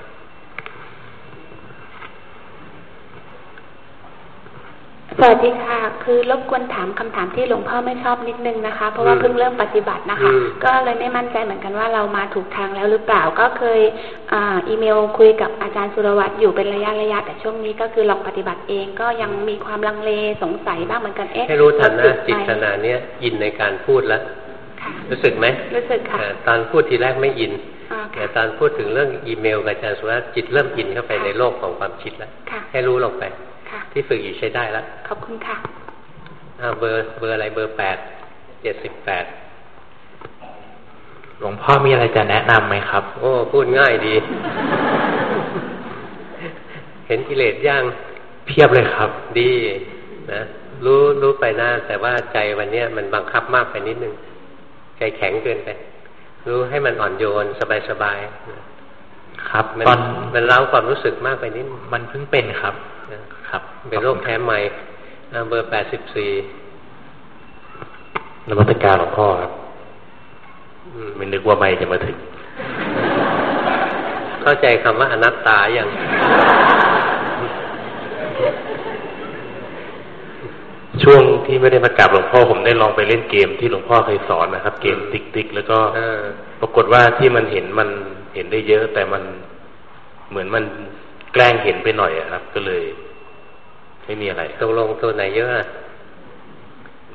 สวัสดีค่ะ คือรบกวนถามคำถามที่หลวงพ่อไม่ชอบนิดนึงนะคะ เพราะว่าเพิ่งเริ่มปฏิบัตินะคะ ก็เลยไม่มั่นใจเหมือนกันว่าเรามาถูกทางแล้วหรือเปล่า ก็เคยอีเมลคุยกับอาจารย์สุรวัตรอยู่เป็นระยะระยะแต่ช่วงนี้ก็คือลองปฏิบัติเองก็ยังมีความลังเลสงสัยบ้างเหมือนกันเอ๊ะให้รู้ทันนะจิตขณะนี้อินในการพูดแล้วรู้สึกไหมรู้สึกค่ะตอนพูดทีแรกไม่อินแต่ตอนพูดถึงเรื่องอีเมลกับอาจารย์สุรวัตรจิตเริ่มอินเข้าไปในโลกของความคิดแล้วให้รู้ลงไป ที่ฝึกอยู่ใช้ได้แล้ว ขอบคุณค่ะอาเบอร์เบอร์อะไรเบอร์แปดเจ็ดสิบแปดหลวงพ่อมีอะไรจะแนะนำไหมครับ โอ้พูดง่ายดี เห็นกิเลสย่างเพียบเลยครับ ดีนะรู้รู้ไปหน้า แต่ว่าใจวันเนี้ยมันบังคับมากไปนิดนึง ใจแข็งเกินไป รู้ให้มันอ่อนโยนสบายสบายครับตอนมันเล้าความรู้สึกมากไปนิดมันเพิ่งเป็นครับ ครับ เป็นโรคแพ้ใหม่เบอร์แปดสิบสี่นมัตการหลวงพ่อครับไม่นึกว่าไม่จะมาถึง เข้าใจคำว่าอนัตตาอย่างช่วงที่ไม่ได้มากราบหลวงพ่อผมได้ลองไปเล่นเกมที่หลวงพ่อเคยสอนนะครับ เกมติ๊กติ๊กแล้วก็ปรากฏว่าที่มันเห็นมันเห็นได้เยอะ แต่มันเหมือนมันแกล้งเห็นไปหน่อยครับ ก็เลย ไม่มีอะไรตกลงตัวไหนเยอะ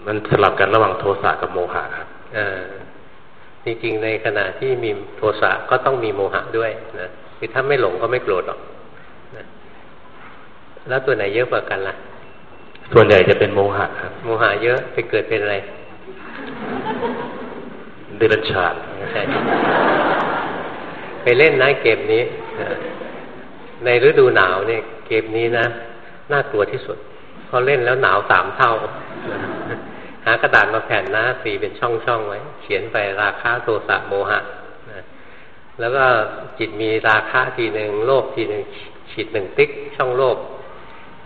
มันสลับกันระหว่างโทสะกับโมหะครับจริงๆในขณะที่มีโทสะก็ต้องมีโมหะด้วยนะคือถ้าไม่หลงก็ไม่โกรธหรอกนะแล้วตัวไหนเยอะกว่ากันล่ะ ส่วนใหญ่จะเป็นโมหะครับ โมหะเยอะไปเกิดเป็นอะไร เดรัจฉานใช่ไปเล่นนะเกมนี้ ในฤดูหนาวเนี่ย เกมนี้นะ น่ากลัวที่สุดพอเล่นแล้วหนาวสามเท่า หากระดาษมาแผ่นหน้าสีเป็นช่องๆไว้ เขียนไปราคาโทสะโมหะแล้วก็จิตมีราคาทีหนึ่งโลภทีหนึ่งฉีดหนึ่งติ๊ก ช่องโลภ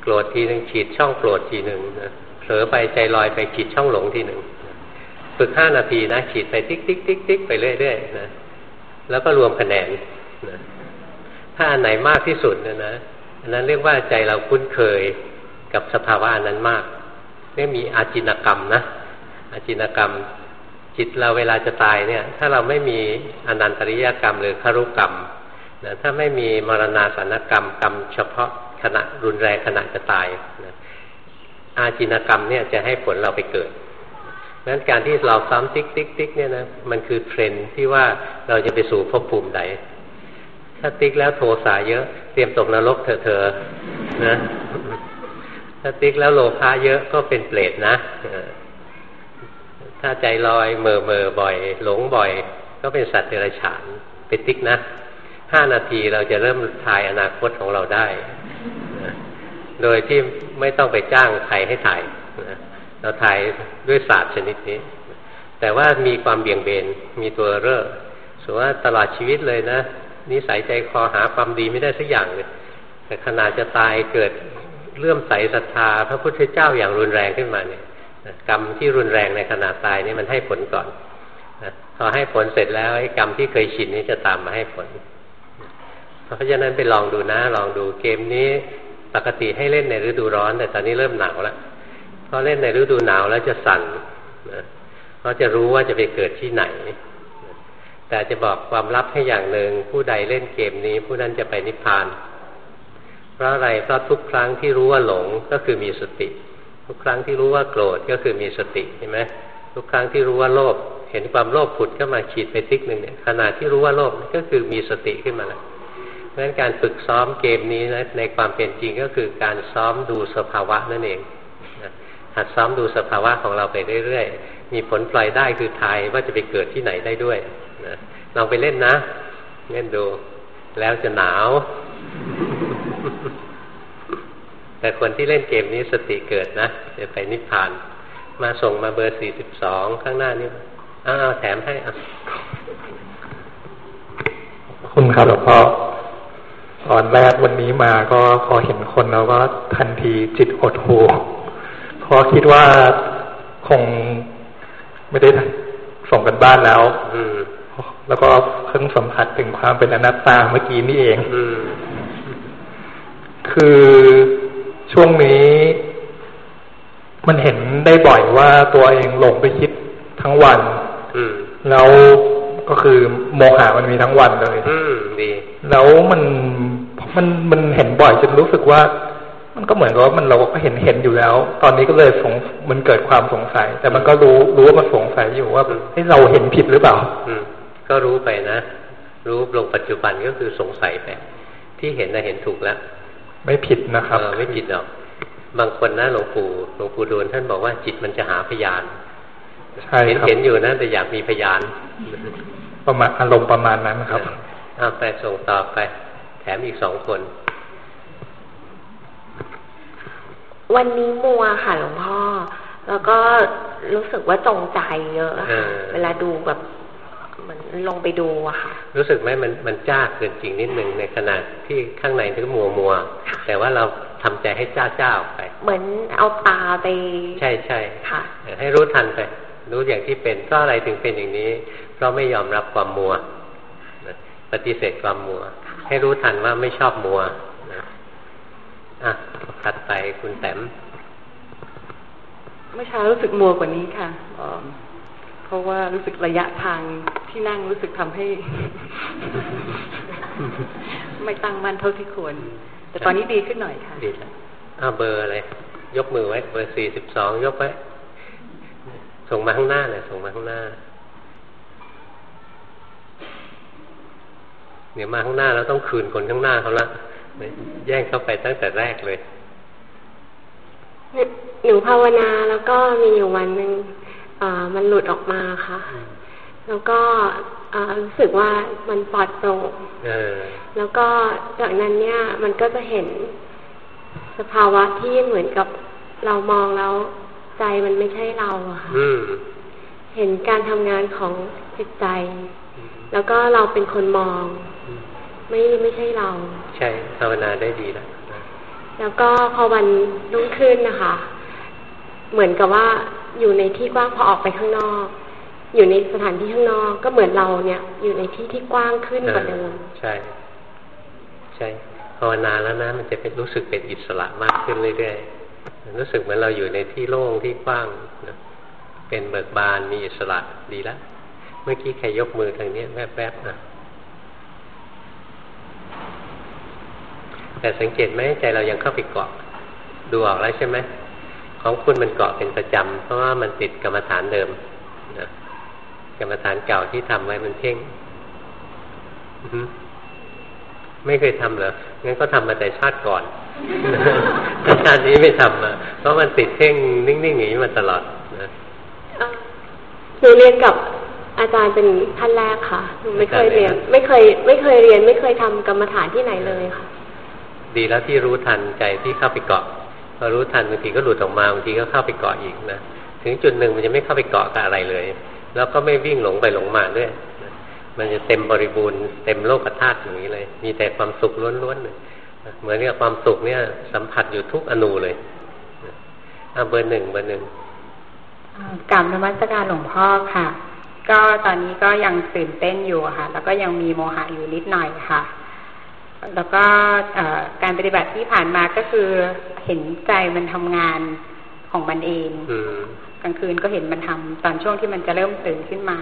โกรธทีหนึ่งฉีดช่องโกรธทีหนึ่งเผลอไปใจลอยไปขีดช่องหลงทีหนึ่งฝึกห้านาทีนะขีดไปติ๊กติ๊กติ๊กติ๊กไปเรื่อยๆนะแล้วก็รวมคะแนนนะถ้าอันไหนมากที่สุดเนี่ยนะ อันนั้นเรียกว่าใจเราคุ้นเคยกับสภาวะนั้นมากเรียกมีอาจิณกรรมนะอาจิณกรรม จิตเราเวลาจะตายเนี่ย ถ้าเราไม่มีอนันตริยกรรมหรือครุกรรมนะถ้าไม่มีมรณาสันนกรรมกรรมเฉพาะขณะรุนแรงขณะจะตายนะอาจิณกรรมเนี่ยจะให้ผลเราไปเกิดนั้นการที่เราซ้ำติ๊กติ๊กติ๊กเนี่ยนะมันคือเทรนด์ที่ว่าเราจะไปสู่ภพภูมิใด ถ้าติ๊กแล้วโทสะเยอะ เตรียมตกนรกเถอะเธอนะถ้าติ๊กแล้วโลภะเยอะก็เป็นเปรตนะถ้าใจลอยเหม่อเหม่อบ่อย หลงบ่อย ก็เป็นสัตว์เดรัจฉานเป็นติ๊กนะห้านาทีเราจะเริ่มถ่ายอนาคตของเราได้ โดยที่ไม่ต้องไปจ้างใครให้ถ่าย เราถ่ายด้วยศาสตร์ชนิดนี้ แต่ว่ามีความเบี่ยงเบน มีตัวเร่อสมมติว่าตลอดชีวิตเลยนะ นิสัยใจคอหาความดีไม่ได้สักอย่างเลยแต่ขนาดจะตายเกิดเลื่อมใสศรัทธา พระพุทธเจ้าอย่างรุนแรงขึ้นมาเนี่ยกรรมที่รุนแรงในขณะตายนี่มันให้ผลก่อนพอให้ผลเสร็จแล้วไอ้กรรมที่เคยชินนี้จะตามมาให้ผล เพราะฉะนั้นไปลองดูนะลองดูเกมนี้ปกติให้เล่นในฤดูร้อน แต่ตอนนี้เริ่มหนาวแล้วพอเล่นในฤดูหนาวแล้วจะสั่นนะเพราะจะรู้ว่าจะไปเกิดที่ไหน แต่จะบอกความลับให้อย่างหนึ่งผู้ใดเล่นเกมนี้ ผู้นั้นจะไปนิพพาน เพราะอะไรเพราะทุกครั้งที่รู้ว่าหลงก็คือมีสติ ทุกครั้งที่รู้ว่าโกรธก็คือมีสติใช่ไหมทุกครั้งที่รู้ว่าโลภเห็นความโลภผุดเข้ามาขีดไปติ๊กหนึ่งเนี่ยขณะที่รู้ว่าโลภก็คือมีสติขึ้นมาแล้วเพราะฉะนั้นการฝึกซ้อมเกมนี้นะในความเป็นจริงก็คือการซ้อมดูสภาวะนั่นเอง หัดซ้อมดูสภาวะของเราไปเรื่อยๆ มีผลปล่อยได้คือทายว่าจะไปเกิดที่ไหนได้ด้วยนะลองไปเล่นนะ เล่นดู แล้วจะหนาว แต่คนที่เล่นเกมนี้สติเกิดนะจะไปนิพพาน มาส่งมาเบอร์สี่สิบสองข้างหน้านี่อ้าวแถมให้อะคุณครับหลวงพ่อตอนแรกวันนี้มาก็พอเห็นคนแล้วก็ทันทีจิตหดหู เพราะคิดว่าคงไม่ได้ส่งกันบ้านแล้ว อืแล้วก็เพิ่งสัมผัสถึงความเป็นอนัตตาเมื่อกี้นี่เองอืคือช่วงนี้ มันเห็นได้บ่อยว่าตัวเองหลงไปคิดทั้งวันแล้วก็คือโมหะมันมีทั้งวันเลย อืมดี แล้วมันมันมันเห็นบ่อยจนรู้สึกว่า มันก็เหมือนกับว่ามันเราก็เห็นเห็นอยู่แล้ว ตอนนี้ก็เลยสงมันเกิดความสงสัย แต่มันก็รู้รู้ว่ามันสงสัยอยู่ว่าให้เราเห็นผิดหรือเปล่า อืม ก็รู้ไปนะ รู้ลงปัจจุบันก็คือสงสัยไปที่เห็นนะเห็นถูกแล้วไม่ผิดนะครับเออไม่ผิดหรอกบางคนนะหลวงปู่หลวงปู่ดูลท่านบอกว่าจิตมันจะหาพยานใช่เห็นเห็นอยู่นะแต่อยากมีพยาน ประมาณอารมณ์ประมาณนั้นครับเอาไปส่งต่อไป แถมอีกสองคน วันนี้มัวค่ะหลวงพ่อ แล้วก็รู้สึกว่าจงใจเยอะเวลาดูแบบเหมือนลงไปดูอะค่ะ รู้สึกไหมมันมันจ้าเกินจริงนิดหนึ่งในขณะที่ข้างในถึงมัวมัวแต่ว่าเราทำใจให้จ้าจ้าออกไป เหมือนเอาตาไป ใช่ใช่ค่ะ ให้รู้ทันไป รู้อย่างที่เป็นเพราะอะไรถึงเป็นอย่างนี้ เพราะไม่ยอมรับความมัวปฏิเสธความมัว ให้รู้ทันว่าไม่ชอบมัวนะ อะถัดไปคุณแต้มเมื่อเช้ารู้สึกมัวกว่านี้ค่ะเพราะว่ารู้สึกระยะทางที่นั่งรู้สึกทำให้ ไม่ตั้งมั่นเท่าที่ควร แต่ตอนนี้ดีขึ้นหน่อยค่ะดีแล้วอ้าเบอร์อะไร ยกมือไว้ เบอร์สี่สิบสองยกไว้ ส่งมาข้างหน้าเลยส่งมาข้างหน้า เดี๋ยวมาข้างหน้าแล้วต้องคืนคนข้างหน้าเขาละ แย่งเข้าไปตั้งแต่แรกเลย หนูภาวนาแล้วก็มีอยู่วันหนึ่งมันหลุดออกมาค่ะ แล้วก็รู้สึกว่ามันปลอดโปร่งแล้วก็จากนั้นเนี่ยมันก็จะเห็นสภาวะที่เหมือนกับเรามองแล้วใจมันไม่ใช่เราอะค่ะเห็นการทำงานของจิตใจ แล้วก็เราเป็นคนมอง ไม่ไม่ใช่เรา ใช่ภาวนาได้ดีแล้วแล้วก็พอวันรุ่งขึ้นนะคะ เหมือนกับว่าอยู่ในที่กว้างพอออกไปข้างนอก อยู่ในสถานที่ข้างนอก ก็เหมือนเราเนี่ย อยู่ในที่ที่กว้างขึ้นกว่าเดิมใช่ ใช่ภาวนาแล้วนะมันจะเป็นรู้สึกเป็นอิสระมากขึ้นเรื่อยๆรู้สึกเหมือนเราอยู่ในที่โล่งที่กว้างนะเป็นเบิกบานมีอิสระดีแล้วเมื่อกี้ใครยกมือทางนี้แวบๆนะ แต่สังเกตไหมใจเรายังเข้าไปเกาะดูออกแล้วใช่ไหมของคุณมันเกาะเป็นประจำเพราะว่ามันติดกรรมฐานเดิมนะกรรมฐานเก่าที่ทำไว้มันเพ่งไม่เคยทำเหรองั้นก็ทำมาแต่ชาติก่อนชาตินี้ไม่ทำอะเพราะมันติดเพ่งนิ่งๆอย่างนี้มาตลอดนะหนูเรียนกับอาจารย์เป็นท่านแรกค่ะหนูไม่เคยเรียน ไม่เคย ไม่เคยเรียน ไม่เคยทำกรรมฐานที่ไหนเลยค่ะ ดีแล้วที่รู้ทันใจที่เข้าไปเกาะพอรู้ทันบางทีก็หลุดออกมาบางทีก็เข้าไปเกาะอีกนะถึงจุดหนึ่งมันจะไม่เข้าไปเกาะกับอะไรเลย แล้วก็ไม่วิ่งหลงไปหลงมาด้วยมันจะเต็มบริบูรณ์เต็มโลกธาตุอย่างนี้เลย มีแต่ความสุขล้วนๆเลยเหมือนกับความสุขเนี่ย สัมผัสอยู่ทุกอนูเลยอ่าเบอร์หนึ่งเบอร์หนึ่งกลับนมัสการหลวงพ่อค่ะ ก็ตอนนี้ก็ยังตื่นเต้นอยู่ค่ะ แล้วก็ยังมีโมหะอยู่นิดหน่อยค่ะ แล้วก็การปฏิบัติที่ผ่านมาก็คือเห็นใจมันทำงานของมันเองกลางคืนก็เห็นมันทำตอนช่วงที่มันจะเริ่มตื่นขึ้นมา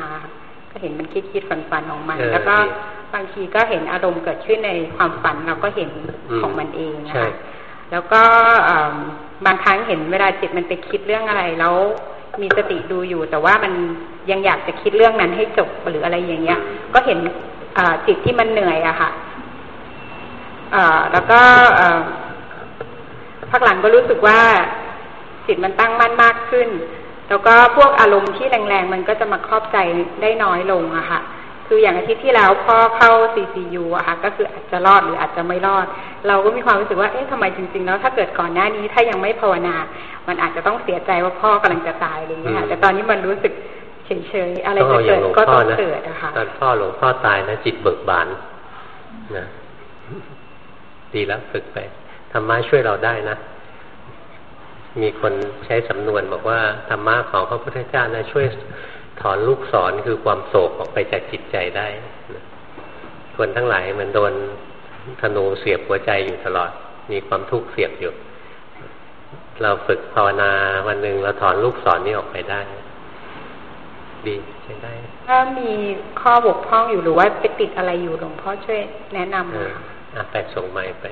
ก็เห็นมันคิดคิดฝันฝันของมัน แล้วก็บางทีก็เห็นอารมณ์เกิดขึ้นในความฝันเราก็เห็นของมันเองนะคะแล้วก็บางครั้งเห็นเวลาจิตมันไปคิดเรื่องอะไรแล้วมีสติดูอยู่ แต่ว่ามันยังอยากจะคิดเรื่องนั้นให้จบหรืออะไรอย่างเงี้ย ก็เห็นจิตที่มันเหนื่อยอะค่ะ แล้วก็พักหลังก็รู้สึกว่าจิตมันตั้งมั่นมากขึ้น แล้วก็พวกอารมณ์ที่แรงๆ มันก็จะมาครอบใจได้น้อยลงอะค่ะ คืออย่างอาทิตย์ที่แล้วพ่อเข้า CCU อะค่ะ ก็คืออาจจะรอดหรืออาจจะไม่รอด เราก็มีความรู้สึกว่า เอ๊ะทำไมจริงๆ แล้ว ถ้าเกิดก่อนหน้านี้ถ้ายังไม่ภาวนา มันอาจจะต้องเสียใจว่าพ่อกำลังจะตายอะไรอย่างเงี้ยแต่ตอนนี้มันรู้สึกเฉยๆ อะไรจะเกิดก็ต้องเกิดอะค่ะตอนพ่อหลวงพ่อตายนะจิตเบิกบานนะ ดีแล้วฝึกไปธรรมะช่วยเราได้นะ มีคนใช้สำนวนบอกว่าธรรมะของพระพุทธเจ้านะช่วยถอนลูกศรคือความโศกออกไปจากจิตใจได้คนทั้งหลายเหมือนโดนธนูเสียบหัวใจอยู่ตลอด มีความทุกข์เสียบอยู่ เราฝึกภาวนาวันหนึ่งเราถอนลูกศรนี้ออกไปได้ ดีใช้ได้ ถ้ามีข้อบกพร่องอยู่หรือว่าไปติดอะไรอยู่หลวงพ่อช่วยแนะนำค่ะ อะไปส่งไม้ไป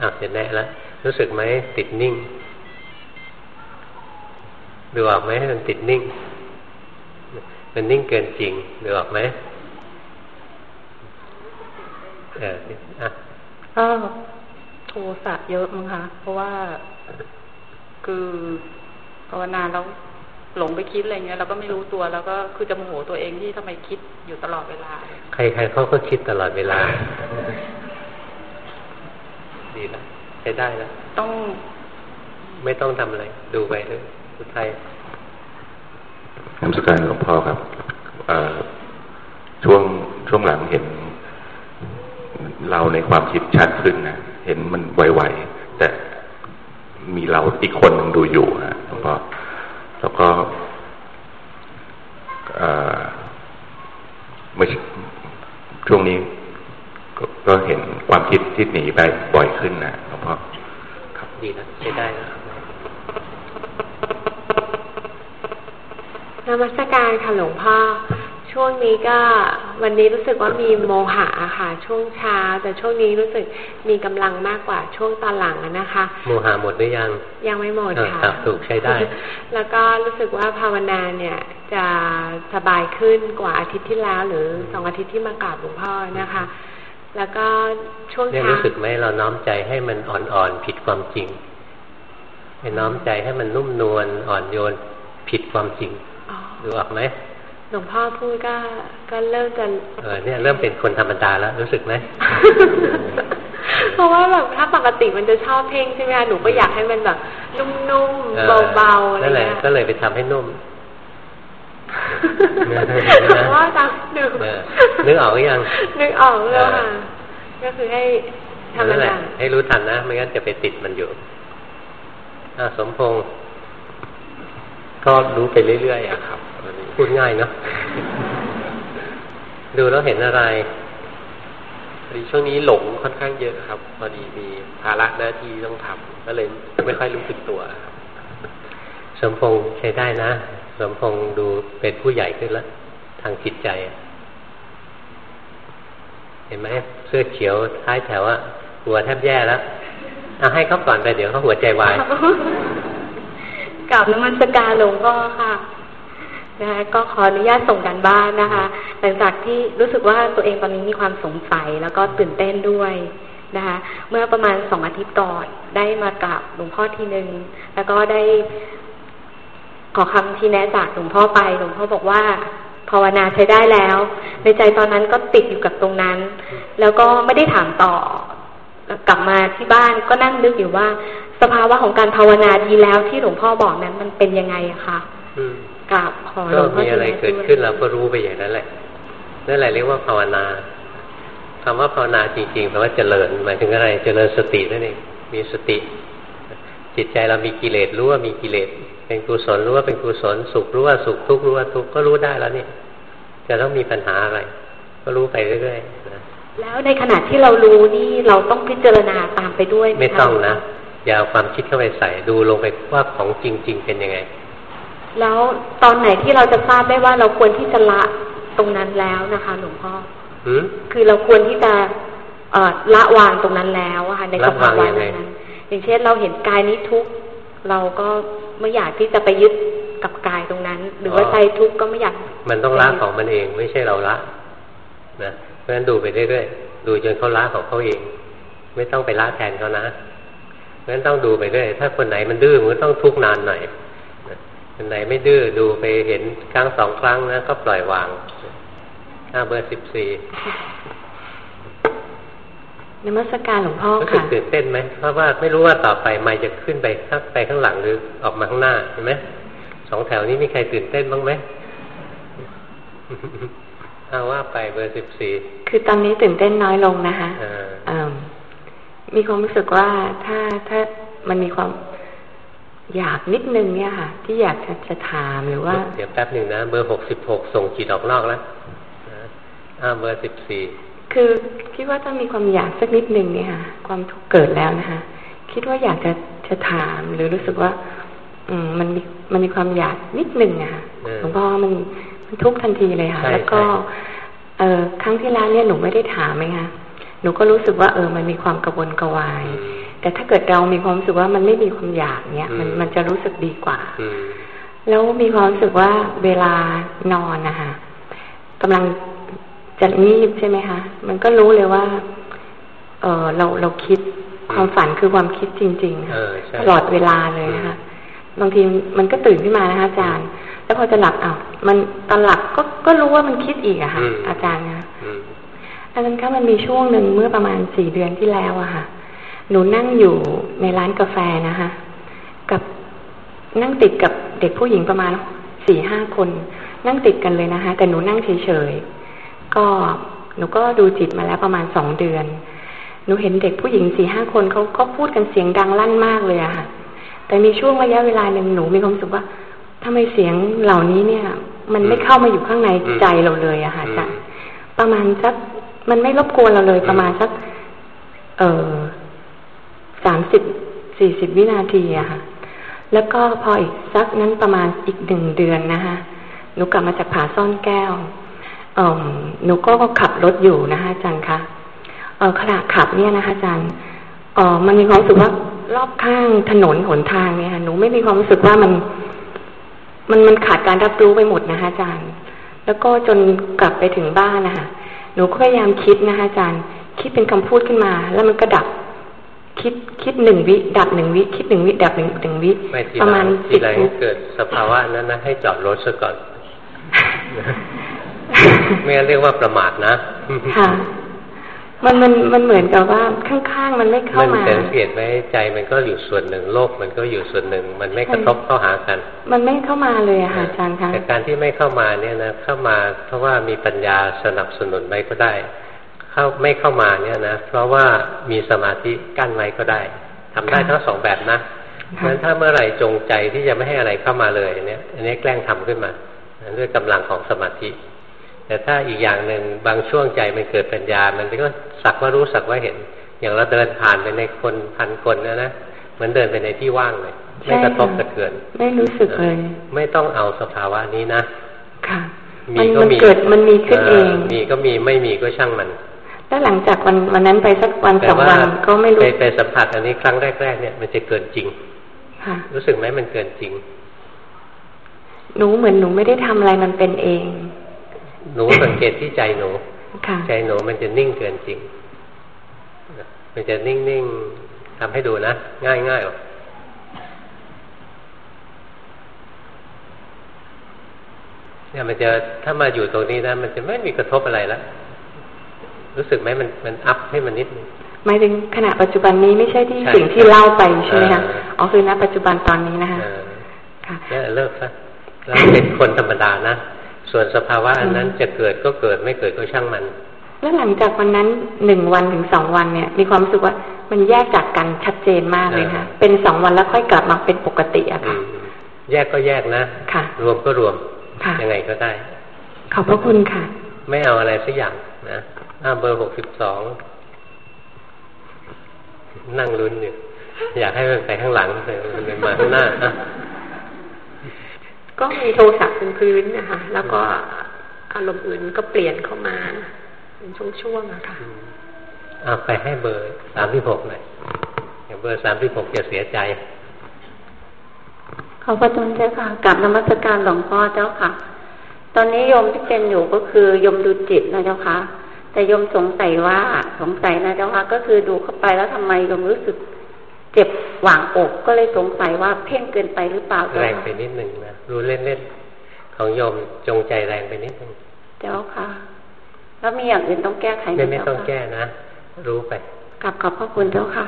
อะเห็นแน่แล้วรู้สึกไหมติดนิ่ง ดูออกไหมมันติดนิ่ง มันนิ่งเกินจริงดูออกไหมเอออะก็โทสะเยอะมั้งคะเพราะว่าคือภาวนาแล้ว หลงไปคิดอะไรเงี้ยเราก็ไม่รู้ตัวแล้วก็คือจะโมโหตัวเองที่ทำไมคิดอยู่ตลอดเวลา ใครๆเขาก็คิดตลอดเวลา ดีแล้วใช้ได้แล้วต้อง ไม่ต้องทำอะไร ดูไปเลยสุดท้ายนำสการหลวงพ่อครับช่วงช่วงหลังเห็น เราในความคิดชัดขึ้นนะเห็นมันไวๆแต่มีเราอีกคนหนึ่งดูอยู่ฮะหลวงพ่อ แล้วก็เมื่อช่วงนี้ก็เห็นความคิดที่หนีไปบ่อยขึ้นนะหลวงพ่อครับดีนะใช้ได้นะนมัสการค่ะหลวงพ่อ ช่วงนี้ก็วันนี้รู้สึกว่ามีโมหะค่ะ ช่วงเช้าแต่ช่วงนี้รู้สึกมีกำลังมากกว่าช่วงตอนหลังนะคะ โมหะหมดหรือยัง ยังไม่หมดค่ะถูกใช้ได้ แล้วก็รู้สึกว่าภาวนาเนี่ยจะสบายขึ้นกว่าอาทิตย์ที่แล้ว หรือสองอาทิตย์ที่มากราบหลวงพ่อนะคะ แล้วก็ช่วงเช้ารู้สึกไหมเราน้อมใจให้มันอ่อนๆผิดความจริงให้น้อมใจให้มันนุ่มนวลอ่อนโยนผิดความจริงดูออกไหม หลวงพ่อพูดก็ก็เริ่มจะเออเนี่ยเริ่มเป็นคนธรรมดาแล้วรู้สึกไหมเพราะว่าแบบถ้าปกติมันจะชอบเพลงใช่ไหมหนูก็อยากให้มันแบบนุ่มๆเบาๆอะไรเงี้ยก็เลยไปทำให้นุ่มว่าตามนึกนึกออกหรือยังนึกออกแล้วค่ะก็คือให้ทำอะไรให้รู้ทันนะไม่งั้นจะไปติดมันอยู่อ่าสมพงศ์ก็รู้ไปเรื่อยๆอะครับ พูดง่ายเนาะดูแล้วเห็นอะไรพอดีช่วงนี้หลงค่อนข้างเยอะครับพอดีมีภาระหน้าที่ต้องทำก็เลยไม่ค่อยรู้สึกตัวครับสมพงษ์ใช้ได้นะสมพงษ์ดูเป็นผู้ใหญ่ขึ้นแล้ว ทางจิตใจ เห็นไหมเสื้อเขียวท้ายแถวอะหัวแทบแย่แล้วเอาให้เขาก่อนไปเดี๋ยวเขาหัวใจวายกลับนมัสการหลวงพ่อค่ะ นะคะก็ขออนุญาตส่งกันบ้านนะคะ หลังจากที่รู้สึกว่าตัวเองตอนนี้มีความสงสัยแล้วก็ตื่นเต้นด้วยนะคะ เมื่อประมาณสองอาทิตย์ก่อนได้มากราบหลวงพ่อทีหนึ่งแล้วก็ได้ขอคำที่แนะจากหลวงพ่อไปหลวงพ่อบอกว่าภาวนาใช้ได้แล้ว ในใจตอนนั้นก็ติดอยู่กับตรงนั้น แล้วก็ไม่ได้ถามต่อกลับมาที่บ้านก็นั่งนึกอยู่ว่า สภาวะของการภาวนาดีแล้วที่หลวงพ่อบอกนั้นมันเป็นยังไงอะคะ กราบขอหลวงพ่อมีอะไรเกิดขึ้นเราก็รู้ไปอย่างนั้นแหละนั่นแหละเรียกว่าภาวนาคำว่าภาวนาจริงๆแปลว่าเจริญหมายถึงอะไร เจริญสตินั่นเองมีสติ จิตใจเรามีกิเลสรู้ว่ามีกิเลสเป็นกุศลรู้ว่าเป็นกุศลสุขรู้ว่าสุขทุกข์รู้ว่าทุกข์ก็รู้ได้แล้วนี่จะต้องมีปัญหาอะไร ก็รู้ไปเรื่อยๆนะแล้วในขณะที่เรารู้นี่เราต้องพิจารณาตามไปด้วย ไม่ต้องนะอย่าเอาความคิดเข้าไปใส่ดูลงไปว่าของจริง ๆ เป็นยังไง แล้วตอนไหนที่เราจะทราบได้ว่าเราควรที่จะละตรงนั้นแล้วนะคะ หลวงพ่อคือเราควรที่จะเอละวางตรงนั้นแล้วค่ะในสภาวะนั้นอย่างเช่นเราเห็นกายนี้ทุกเราก็ไม่อยากที่จะไปยึดกับกายตรงนั้น หรือว่าใจทุกข์ก็ไม่อยาก มันต้องละของมันเองไม่ใช่เราละนะเพราะฉะนั้นดูไปเรื่อยๆดูจนเขาละของเขาเอง ไม่ต้องไปละแทนเขานะเพราะฉะนั้นต้องดูไปเรื่อยถ้าคนไหนมันดื้อมันก็ต้องทุกนานหน่อย คนไหนไม่ดื้อดูไปเห็นครั้งสองครั้งนะก็ปล่อยวางหน้าเบอร์สิบสี่นมัสการหลวงพ่อค่ะตื่นเต้นไหมเพราะว่าไม่รู้ว่าต่อไปไม่จะขึ้นไปข้างไปข้างหลังหรือออกมาข้างหน้าเห็นไหมสองแถวนี้มีใครตื่นเต้นบ้างไหมเอาว่าไปเบอร์สิบสี่คือตอนนี้ตื่นเต้นน้อยลงนะคะมีความรู้สึกว่าถ้าถ้ามันมีความ อยากนิดนึงเนี่ยค่ะ ที่อยากจะจะถามหรือว่า เดี๋ยวแป๊บหนึ่งนะ เบอร์หกสิบหกส่งจิตออกนอกแล้วอ้าเบอร์สิบสี่คือคิดว่าต้องมีความอยากสักนิดนึงเนี่ยค่ะ ความทุกข์เกิดแล้วนะคะ คิดว่าอยากจะจะถามหรือรู้สึกว่า อืมมันมีมันมีความอยากนิดนึงอะค่ะหลวงพ่อมันมันทุกข์ทันทีเลยค่ะ แล้วก็ เออครั้งที่แล้วเนี่ยหนูไม่ได้ถามไหมคะหนูก็รู้สึกว่า เออ มันมีความกระวนกระวาย แต่ถ้าเกิดเรามีความรู้สึกว่ามันไม่มีความอยากเนี่ย มันมันจะรู้สึกดีกว่าแล้วมีความรู้สึกว่าเวลานอนนะคะกำลังจะงีบใช่ไหมคะ มันก็รู้เลยว่า เออเราเราคิดความฝันคือความคิดจริงๆตลอดเวลาเลยนะคะบางทีมันก็ตื่นขึ้นมานะคะอาจารย์ แล้วพอจะหลับอะมันตอนหลับก็ก็รู้ว่ามันคิดอีกอะค่ะ อาจารย์นะอันนั้นค่ะมันมีช่วงหนึ่งเมื่อประมาณสี่เดือนที่แล้วอะค่ะ หนูนั่งอยู่ในร้านกาแฟนะคะกับนั่งติดกับเด็กผู้หญิงประมาณสี่ห้าคน นั่งติดกันเลยนะคะ แต่หนูนั่งเฉยๆก็หนูก็ดูจิตมาแล้วประมาณสองเดือน หนูเห็นเด็กผู้หญิงสี่ห้าคนเขาเขาพูดกันเสียงดังลั่นมากเลยอะค่ะ แต่มีช่วงระยะเวลาหนึ่งหนูมีความรู้สึกว่าทำไมเสียงเหล่านี้เนี่ย มันไม่เข้ามาอยู่ข้างในใจเราเลยอะค่ะจ้ะประมาณสักมันไม่รบกวนเราเลยประมาณสัก เออ สามสิบสี่สิบวินาทีอะค่ะ แล้วก็พออีกสักนั้นประมาณอีกหนึ่งเดือนนะคะหนูกลับมาจากผาซ่อนแก้วเออหนูก็ขับรถอยู่นะคะอาจารย์คะเออขณะขับเนี่ยนะคะอาจารย์เออมันมีความรู้สึกว่ารอบข้างถนนหนทางเนี่ยค่ะหนูไม่มีความรู้สึกว่ามัน มันมันขาดการรับรู้ไปหมดนะคะอาจารย์ แล้วก็จนกลับไปถึงบ้านนะคะหนูก็พยายามคิดนะคะอาจารย์ คิดเป็นคำพูดขึ้นมา แล้วมันก็ดับ คิดคิดหนึ่งวิดับหนึ่งวิคิดหนึ่งวิดับหนึ่งหนึ่งวิประมาณสิบวิเกิดสภาวะนั้นนะให้จอดรถซะก่อนไม่งั้นเรียกว่าประมาทนะค่ะมันมันมันเหมือนกับว่าข้างๆมันไม่เข้ามามันสังเกตไหมใจมันก็อยู่ส่วนหนึ่งโลกมันก็อยู่ส่วนหนึ่ง มันไม่กระทบเข้าหากัน มันไม่เข้ามาเลยอะค่ะอาจารย์คะแต่การที่ไม่เข้ามาเนี่ยนะเข้ามาเพราะว่ามีปัญญาสนับสนุนไว้ก็ได้ เข้าไม่เข้ามาเนี่ยนะเพราะว่ามีสมาธิกั้นไว้ก็ได้ทำได้ทั้งสองแบบนะเพราะฉะนั้นถ้าเมื่อไหร่จงใจที่จะไม่ให้อะไรเข้ามาเลยเนี่ยอันนี้แกล้งทำขึ้นมาด้วยกำลังของสมาธิ แต่ถ้าอีกอย่างหนึ่งบางช่วงใจมันเกิดปัญญา มันก็สักว่ารู้สักว่าเห็น อย่างเราเดินผ่านไปในคนพันคนนะนะมันเดินไปในที่ว่างเลยไม่กระทบกระเทือน ไม่รู้สึกเลย ไม่ต้องเอาสภาวะนี้นะ ค่ะ มีก็มีเกิดมันมีขึ้นเอง มีก็มีไม่มีก็ช่างมัน แล้วหลังจากวันวันนั้นไปสักวันสองวันก็ไม่รู้ไปสัมผัสอันนี้ครั้งแรก ๆ เนี่ยมันจะเกินจริงค่ะรู้สึกไหมมันเกินจริง หนูเหมือนหนูไม่ได้ทำอะไรมันเป็นเอง หนูสังเกตที่ใจหนูใจหนูมันจะนิ่งเกินจริง มันจะนิ่งนิ่งทำให้ดูนะ ง่ายง่ายออกเนี่ยมันจะถ้ามาอยู่ตรงนี้นะมันจะไม่มีกระทบอะไรแล้ว รู้สึกไหมมันมันอัพให้มันนิดนึงหมายถึงขณะปัจจุบันนี้ไม่ใช่ที่สิ่งที่เล่าไปใช่ไหมคะอ๋อคือณปัจจุบันตอนนี้นะคะค่ะเลิกซะแล้วเป็นคนธรรมดานะส่วนสภาวะอันนั้นจะเกิดก็เกิดไม่เกิดก็ช่างมัน แล้วหลังจากวันนั้นหนึ่งวันถึงสองวันเนี่ย มีความรู้สึกว่ามันแยกจากกันชัดเจนมากเลยค่ะเป็นสองวันแล้วค่อยกลับมาเป็นปกติอะค่ะ แยกก็แยกนะค่ะ รวมก็รวมยังไงก็ได้ ขอบพระคุณค่ะ ไม่เอาอะไรสักอย่างนะ อ้าเบอร์หกสิบสองนั่งลุ้นอยู่อยากให้มันไปข้างหลังเลยมันมาข้างหน้านะก็มีโทสะเป็นพื้นนะคะ แล้วก็อารมณ์อื่นก็เปลี่ยนเข้ามาเป็นช่วงๆอะค่ะเอาไปให้เบอร์สามที่หกหน่อยอย่างเบอร์สามที่หกจะเสียใจขอพระคุณเจ้าค่ะกับนมัสการหลวงพ่อเจ้าค่ะ ตอนนี้โยมที่เป็นอยู่ก็คือโยมดูจิตนะเจ้าค่ะ แต่โยมสงสัยว่าสงสัยนะเจ้าค่ะก็คือดูเข้าไปแล้วทำไมโยมรู้สึกเจ็บหว่างอกก็เลยสงสัยว่าเพ่งเกินไปหรือเปล่าแรงไปนิดหนึ่งนะรู้เล่นๆของโยมจงใจแรงไปนิดหนึ่งเจ้าค่ะ แล้วมีอย่างอื่นต้องแก้ไขไหมไม่ไม่ต้องแก้นะรู้ไปกลับขอบพระคุณเจ้าค่ะ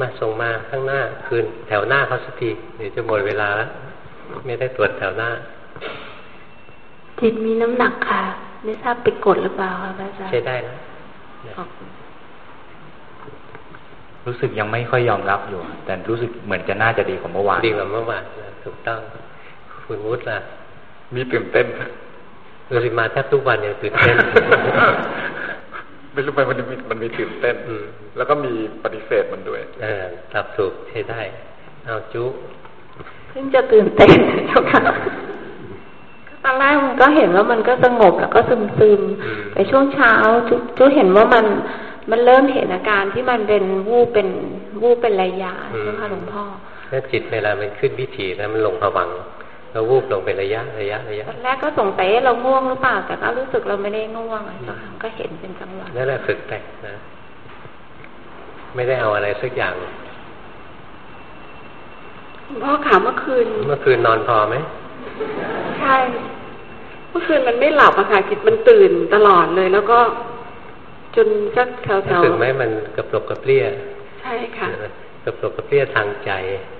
มาส่งมาข้างหน้าคืนแถวหน้าเขาสักทีเดี๋ยวจะหมดเวลาแล้วไม่ได้ตรวจแถวหน้าจิตมีน้ำหนักค่ะ ไม่ทราบไปกดหรือเปล่าค่ะอาจารย์ใช่ได้นะรู้สึกยังไม่ค่อยยอมรับอยู่ แต่รู้สึกเหมือนจะน่าจะดีกว่าเมื่อวานดีกว่าเมื่อวานถูกต้องคุณวุฒิล่ะมีตื่นเต้นเราสิมาแทบทุกวันอย่างตื่นเต้นไม่รู้ไปมันมีมันมีตื่นเต้นแล้วก็มีปฏิเสธมันด้วยเออตับถูกใช้ได้เอาจุเพิ่งจะตื่นเต้นเจ้าค่ะ ตอนแรกมันก็เห็นว่ามันก็สงบแล้วก็ซึมซึมแต่ช่วงเช้าจุ๊เห็นว่ามันมันเริ่มเห็นอาการที่มันเป็นวูบเป็นวูบเป็นระยะใช่ไหมคะหลวงพ่อถ้าจิตเวลามันขึ้นวิถีแล้วมันลงผวังเราวูบลงเป็นระยะระยะระยะแรกก็สงสัยเราง่วงหรือเปล่าแต่ก็รู้สึกเราไม่ได้ง่วงอะก็เห็นเป็นจังหวะนั่นแหละฝึกแต่นะ ไม่ได้เอาอะไรสักอย่างพ่อขาเมื่อคืน เมื่อคืนนอนพอไหม ใช่เมื่อคืนมันไม่หลับอะค่ะจิตมันตื่นตลอดเลย แล้วก็ จนสักแถวๆรู้สึกไหมมันกระปรกกระเปรี้ยใช่ค่ะกระปรกกระเปรี้ยทางใจ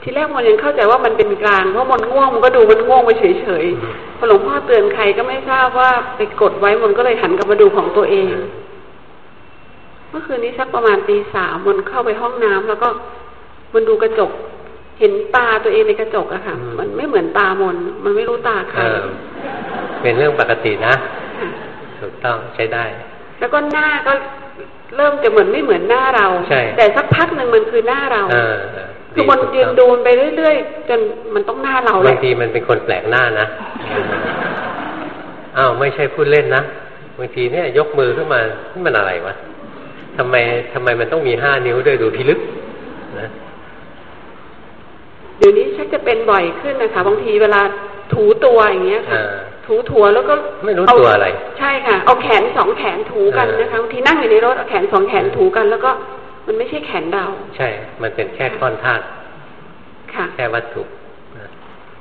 ทีแรกมันยังเข้าใจว่ามันเป็นกลางเพราะมันง่วงมันก็ดูมันง่วงไปเฉยๆพอหลวงพ่อเตือนใครก็ไม่ทราบว่าไปกดไว้มันก็เลยหันกลับมาดูของตัวเอง เมื่อคืนนี้สักประมาณตีสามมันเข้าไปห้องน้ำแล้วก็มันดูกระจก เห็นตาตัวเองในกระจกอะค่ะ มันไม่เหมือนตามน มันไม่รู้ตาใครเป็นเรื่องปกตินะ ถูกต้องใช้ได้ แล้วก็หน้าก็เริ่มจะเหมือนไม่เหมือนหน้าเรา แต่สักพักหนึ่งมันคือหน้าเราคือมันยืนดูไปเรื่อยๆจนมันต้องหน้าเราบางทีมันเป็นคนแปลกหน้านะอ้าวไม่ใช่พูดเล่นนะบางทีเนี่ยยกมือขึ้นมานี่มันอะไรวะทำไมทำไมมันต้องมีห้านิ้วด้วยดูพิลึกนะ เดี๋ยวนี้ชักจะเป็นบ่อยขึ้นนะคะบางทีเวลาถูตัวอย่างเงี้ยค่ะ ถูถัวแล้วก็ไม่รู้ตัวอะไร ใช่ค่ะ เอาแขนสองแขนถูกันนะคะบางทีนั่งอยู่ในรถเอาแขนสองแขนถูกัน แล้วก็มันไม่ใช่แขนเรา ใช่ มันเป็นแค่ก้อนธาตุค่ะแค่วัตถุ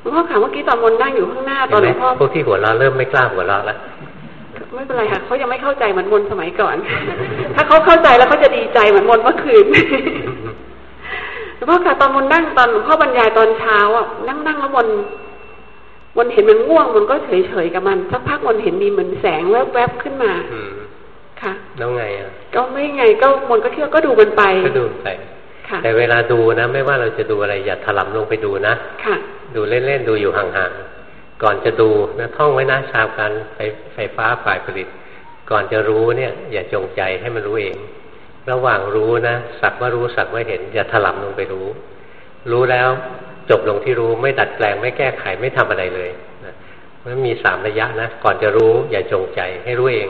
หลวงพ่อค่ะเมื่อกี้ตอนมนนั่งอยู่ข้างหน้าตอนหลวงพ่อพวกที่หัวเราะเริ่มไม่กล้าหัวเราะแล้วไม่เป็นไรค่ะเขายังไม่เข้าใจเหมือนมนสมัยก่อน ถ้าเขาเข้าใจแล้วเขาจะดีใจเหมือนมนเมื่อคืน หลวงพ่อค่ะตอนมนนั่งตอนหลวงพ่อบรรยายตอนเช้าอะนั่งนั่งแล้วมนมันเห็นมันง่วงมันก็เฉยเฉยกับมันสักพักมันเห็นมีเหมือนแสงแวบๆขึ้นมาค่ะแล้วไงอะ ก็ไม่ไงก็มันก็เที่ยวก็ดูมันไปก็ดูไปแต่เวลาดูนะ ไม่ว่าเราจะดูอะไรอย่าถลำลงไปดูนะค่ะ ดูเล่นๆดูอยู่ห่างๆก่อนจะดูนะท่องไว้นะชาวการไฟไฟฟ้าฝ่ายผลิต ก่อนจะรู้เนี่ย อย่าจงใจให้มันรู้เอง ระหว่างรู้นะสักว่ารู้สักว่าเห็น อย่าถลำลงไปรู้ รู้แล้วจบลงที่รู้ไม่ดัดแปลงไม่แก้ไขไม่ทำอะไรเลยนะมันมีสามระยะนะก่อนจะรู้อย่าจงใจให้รู้เอง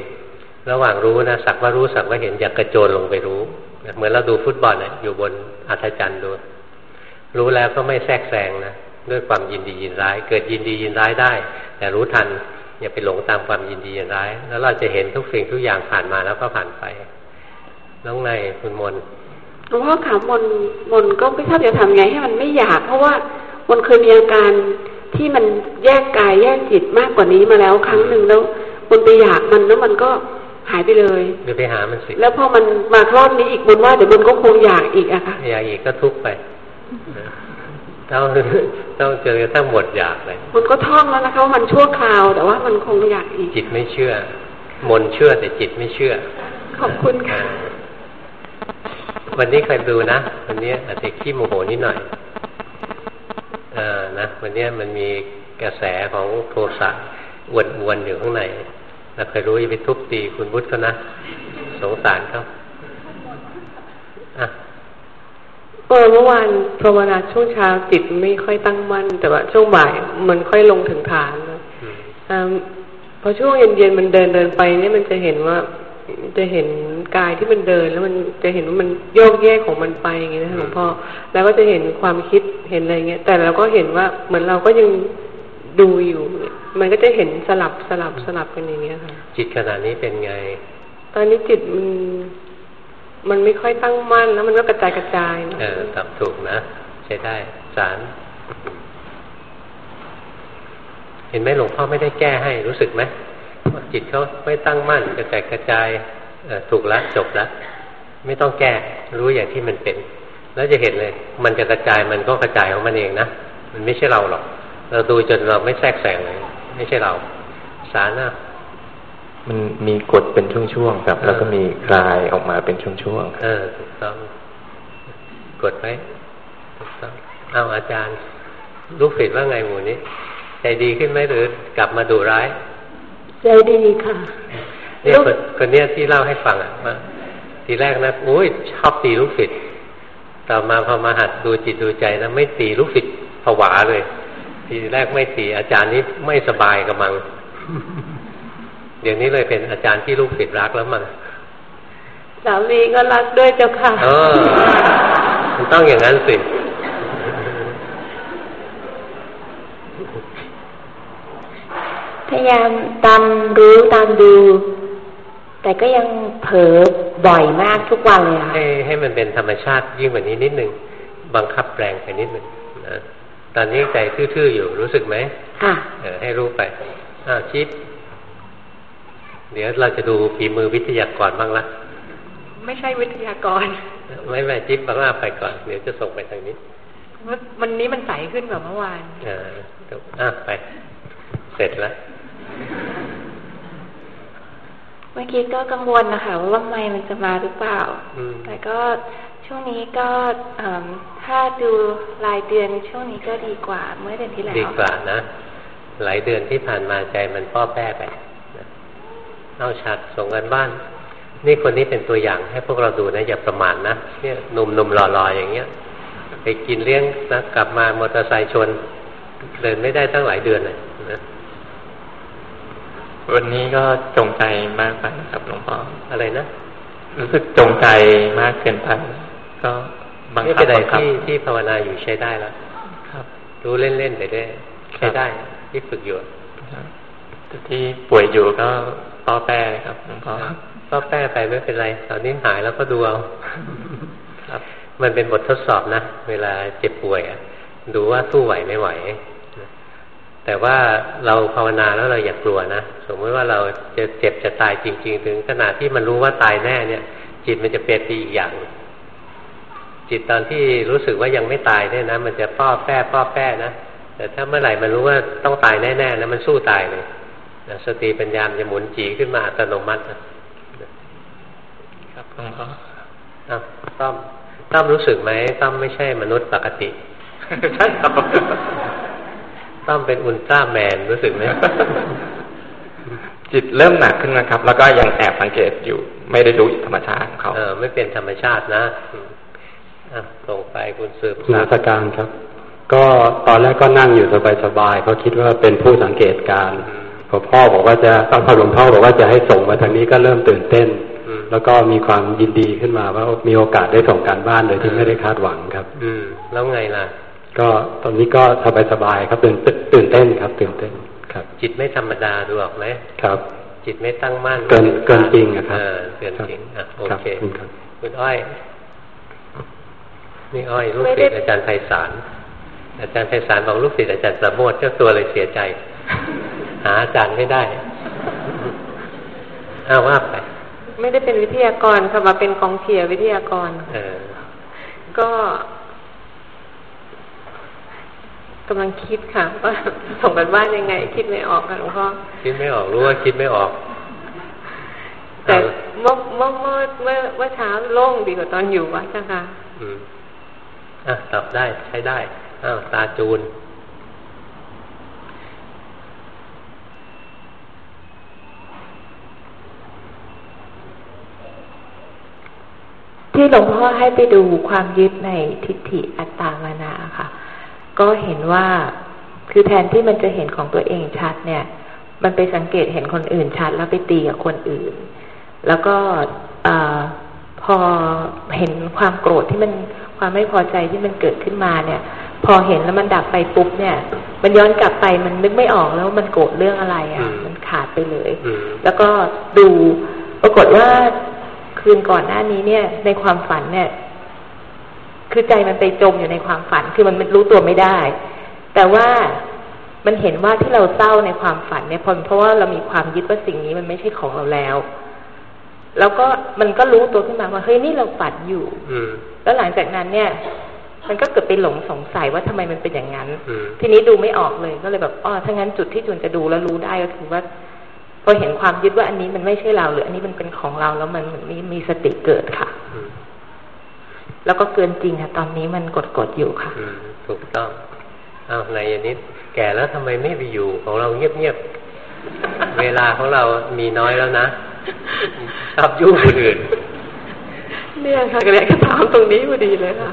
ระหว่างรู้นะสักว่ารู้สักว่าเห็นอย่ากระโจนลงไปรู้เหมือนเราดูฟุตบอลนะอยู่บนอัธจันทร์ดู รู้แล้วก็ไม่แทรกแซงนะด้วยความยินดียินร้าย เกิดยินดียินร้ายได้ แต่รู้ทันอย่าไปหลงตามความยินดียินร้าย แล้วเราจะเห็นทุกสิ่งทุกอย่างผ่านมาแล้วก็ผ่านไป น้องในคุณมนหลวงพ่อขามนมนก็ไม่ทราบจะทำไงให้มันไม่อยาก เพราะว่ามนเคยมีอาการที่มันแยกกายแยกจิตมากกว่านี้มาแล้วครั้งหนึ่งแล้วมนไปอยากมันแล้วมันก็หายไปเลยเดี๋ยวไปหามันสิ แล้วพอมันมารอบนี้อีกมันว่าเดี๋ยวมันก็คงอยากอีกอะค่ะอยากอีกก็ทุกไปต้องต้องเจอทั้งหมดอยากเลยมันก็ท่องแล้วนะคะว่ามันชั่วคราว แต่ว่ามันคงอยากอีกจิตไม่เชื่อ มนเชื่อแต่จิตไม่เชื่อ ขอบคุณค่ะ วันนี้ใครดูนะวันนี้อาจจะขี้โมโหนิดหน่อยอ่านะวันนี้มันมีกระแสของโทสะอวนอวนอยู่ข้างในเราเคยรู้จะไปทุบตีคุณพุทธเขานะ สงสารเขาอะเออเมื่อวานภาวนาช่วงเช้าจิตไม่ค่อยตั้งมั่น แต่ว่าช่วงบ่ายมันค่อยลงถึงฐานอพอช่วงเย็นๆมันเดินเดินไปเนี่ยมันจะเห็นว่า จะเห็นกายที่มันเดิน แล้วมันจะเห็นว่ามันโยกแยกของมันไปอย่างนี้นะหลวงพ่อแล้วก็จะเห็นความคิดเห็นอะไรเงี้ยแต่เราก็เห็นว่าเหมือนเราก็ยังดูอยู่ มันก็จะเห็นสลับสลับสลับกันอย่างเงี้ยค่ะ จิตขณะนี้เป็นไง ตอนนี้จิตมันมันไม่ค่อยตั้งมั่นแล้วมันก็กระจายกระจายเออตอบถูกนะใช้ได้สารเห็นไหมหลวงพ่อไม่ได้แก้ให้รู้สึกไหม จิตเขาไม่ตั้งมั่นกระจายกระจายถูกแล้วจบแล้วไม่ต้องแก้รู้อย่างที่มันเป็น แล้วจะเห็นเลย มันจะกระจายมันก็กระจายของมันเองนะมันไม่ใช่เราหรอก เราดูจนเราไม่แทรกแซงเลยไม่ใช่เรา สารนะมันมีกดเป็นช่วงๆครับ แล้วก็มีคลายออกมาเป็นช่วงๆเออถูกต้องกดไว้ถูกต้องเอาอาจารย์ ลูกศิษย์ว่าไงหมูนี้ ใจดีขึ้นไหมหรือกลับมาดูร้าย ใจดีค่ะเนี่ยคนคนเนี้ยที่เล่าให้ฟังอะว่าทีแรกนะโอ้ยชอบตีลูกศิษย์ต่อมาพอมาหัดดูจิตดูใจนะไม่ตีลูกศิษย์ผวาเลย ทีแรกไม่ตีอาจารย์นี้ไม่สบายกับมังเดี๋ยวนี้เลยเป็นอาจารย์ที่ลูกศิษย์รักแล้วมั้งสามีก็รักด้วยเจ้าค่ะเออมันต้องอย่างนั้นสิ พยายามตามรู้ตามดู แต่ก็ยังเผลอบ่อยมากทุกวันเลยค่ะให้ให้มันเป็นธรรมชาติยิ่งกว่านี้นิดนึงบังคับแปลงไปนิดนึงนะตอนนี้ใจทื่อๆอยู่รู้สึกไหมค่ะเออให้รู้ไปอ้าวคิดเดี๋ยวเราจะดูฝีมือวิทยากรบ้างละไม่ใช่วิทยากร ไม่ไม่จิ๊บบ้างละไปก่อน เดี๋ยวจะส่งไปทางนี้วันนี้มันใสขึ้นกว่าเมื่อวานอ่าอะไป เสร็จแล้ว เมื่อกี้ก็กังวลนะคะว่าไม่มันจะมาหรือเปล่า แต่ก็ช่วงนี้ก็ถ้าดูรายเดือนช่วงนี้ก็ดีกว่า เมื่อเดือนที่แล้วดีกว่านะหลายเดือนที่ผ่านมาใจมันป้อแป้ไปเอาชัดส่งกันบ้าน นี่คนนี้เป็นตัวอย่างให้พวกเราดูนะอย่าประมาทนะเนี่ยหนุ่มหนุ่มหล่อๆอย่างเงี้ย ไปกินเลี้ยงนะกลับมา มอเตอร์ไซค์ชน เดินไม่ได้ตั้งหลายเดือนเลยนะ วันนี้ก็จงใจมากไปครับหลวงพ่ออะไรนะรู้สึกจงใจมากเกินไปก็บังคับบังคับที่ที่ภาวนาอยู่ใช้ได้แล้วครับ รู้เล่นๆไปได้ใช้ได้ที่ฝึกอยู่ที่ป่วยอยู่ก็ป้อแป้ครับหลวงพ่อป้อแป้ไปไม่เป็นไรตอนนี้หายแล้วก็ดูเอาครับ มันเป็นบททดสอบนะเวลาเจ็บป่วยอะดูว่าสู้ไหวไม่ไหว แต่ว่าเราภาวนาแล้วเราอย่ากลัวนะ สมมติว่าเราจะเจ็บจะตายจริง ๆ ถึงขนาดที่มันรู้ว่าตายแน่เนี่ย จิตมันจะเปลี่ยนไปอีกอย่าง จิตตอนที่รู้สึกว่ายังไม่ตายเนี่ยนะ มันจะป้อแป้ป้อแป้นะแต่ถ้าเมื่อไหร่มันรู้ว่าต้องตายแน่ๆนะมันสู้ตายเลยสติปัญญาจะหมุนจีขึ้นมาอัตโนมัติครับหลวงพ่อต้อมต้อมรู้สึกไหมต้อมไม่ใช่มนุษย์ปกติใช่ครับ ต้อมเป็นอุลตร้าแมนรู้สึกไหมจิตเริ่มหนักขึ้นนะครับ แล้วก็ยังแอบสังเกตอยู่ ไม่ได้ดูธรรมชาติเขาเออไม่เป็นธรรมชาตินะอะส่งไปคุณสืบนาสการครับ ก็ตอนแรกก็นั่งอยู่สบายๆเพราะคิดว่าเป็นผู้สังเกตการพอพ่อบอกว่าจะต้องพอหลวงพ่อบอกว่าจะให้ส่งมาทางนี้ก็เริ่มตื่นเต้น แล้วก็มีความยินดีขึ้นมาว่ามีโอกาสได้ส่งการบ้านเลยที่ไม่ได้คาดหวังครับ อืม แล้วไงล่ะ ก็ตอนนี้ก็สบายสบายครับตื่นตื่นเต้นครับ ตื่นเต้นครับ จิตไม่ธรรมดาดูออกไหมครับ จิตไม่ตั้งมั่นเกินเกินจริงอะครับเกินจริงอะโอเคคุณอ้อยนี่อ้อยลูกศิษย์อาจารย์ไพศาลอาจารย์ไพศาลบอกลูกศิษย์อาจารย์ประโมทเจ้าตัวเลยเสียใจ หาอาจารย์ไม่ได้อ้าว่าไปไม่ได้เป็นวิทยากรค่ะมาเป็นกองเชียร์วิทยากรเออก็ กำลังคิดค่ะว่าส่งกันบ้านยังไง คิดไม่ออกค่ะหลวงพ่อคิดไม่ออกรู้ว่าคิดไม่ออก แต่เมื่อเมื่อเมื่อเมื่อเมื่อเช้าโล่งดีกว่าตอนอยู่วัดจ้ะค่ะอืมอะตอบได้ใช้ได้อ้าวตาจูนที่หลวงพ่อให้ไปดูความยึดในทิฏฐิอัตตามานาค่ะ ก็เห็นว่าคือแทนที่มันจะเห็นของตัวเองชัดเนี่ย มันไปสังเกตเห็นคนอื่นชัด แล้วไปตีกับคนอื่น แล้วก็อพอเห็นความโกรธที่มันความไม่พอใจที่มันเกิดขึ้นมาเนี่ย พอเห็นแล้วมันดับไปปุ๊บเนี่ย มันย้อนกลับไปมันนึกไม่ออกแล้วมันโกรธเรื่องอะไรอะ มันขาดไปเลย แล้วก็ดูปรากฏว่าคืนก่อนหน้านี้เนี่ย ในความฝันเนี่ย คือใจมันไปจมอยู่ในความฝัน คือมันรู้ตัวไม่ได้ แต่ว่ามันเห็นว่าที่เราเศร้าในความฝันเนี่ยเพราะว่าเรามีความยึดว่าสิ่งนี้มันไม่ใช่ของเราแล้ว แล้วก็มันก็รู้ตัวขึ้นมาว่าเฮ้ยนี่เราฝันอยู่ อืแล้วหลังจากนั้นเนี่ย มันก็เกิดไปหลงสงสัยว่าทำไมมันเป็นอย่างนั้น ทีนี้ดูไม่ออกเลยก็เลยแบบอ๋อถ้างั้นจุดที่จุนจะดูแล้วรู้ได้ก็คือว่าพอเห็นความยึดว่าอันนี้มันไม่ใช่เราหรืออันนี้มันเป็นของเราแล้วมันมีมีสติเกิดค่ะ แล้วก็เกินจริงค่ะ ตอนนี้มันกดกดอยู่ค่ะถูกต้องอ้าวในอันนี้แก่แล้วทำไมไม่ไปอยู่ของเราเงียบเงียบเวลาของเรามีน้อยแล้วนะชอบยุ่งคนอื่นเนี่ยค่ะก็เลยก็ถามตรงนี้พอดีเลยค่ะ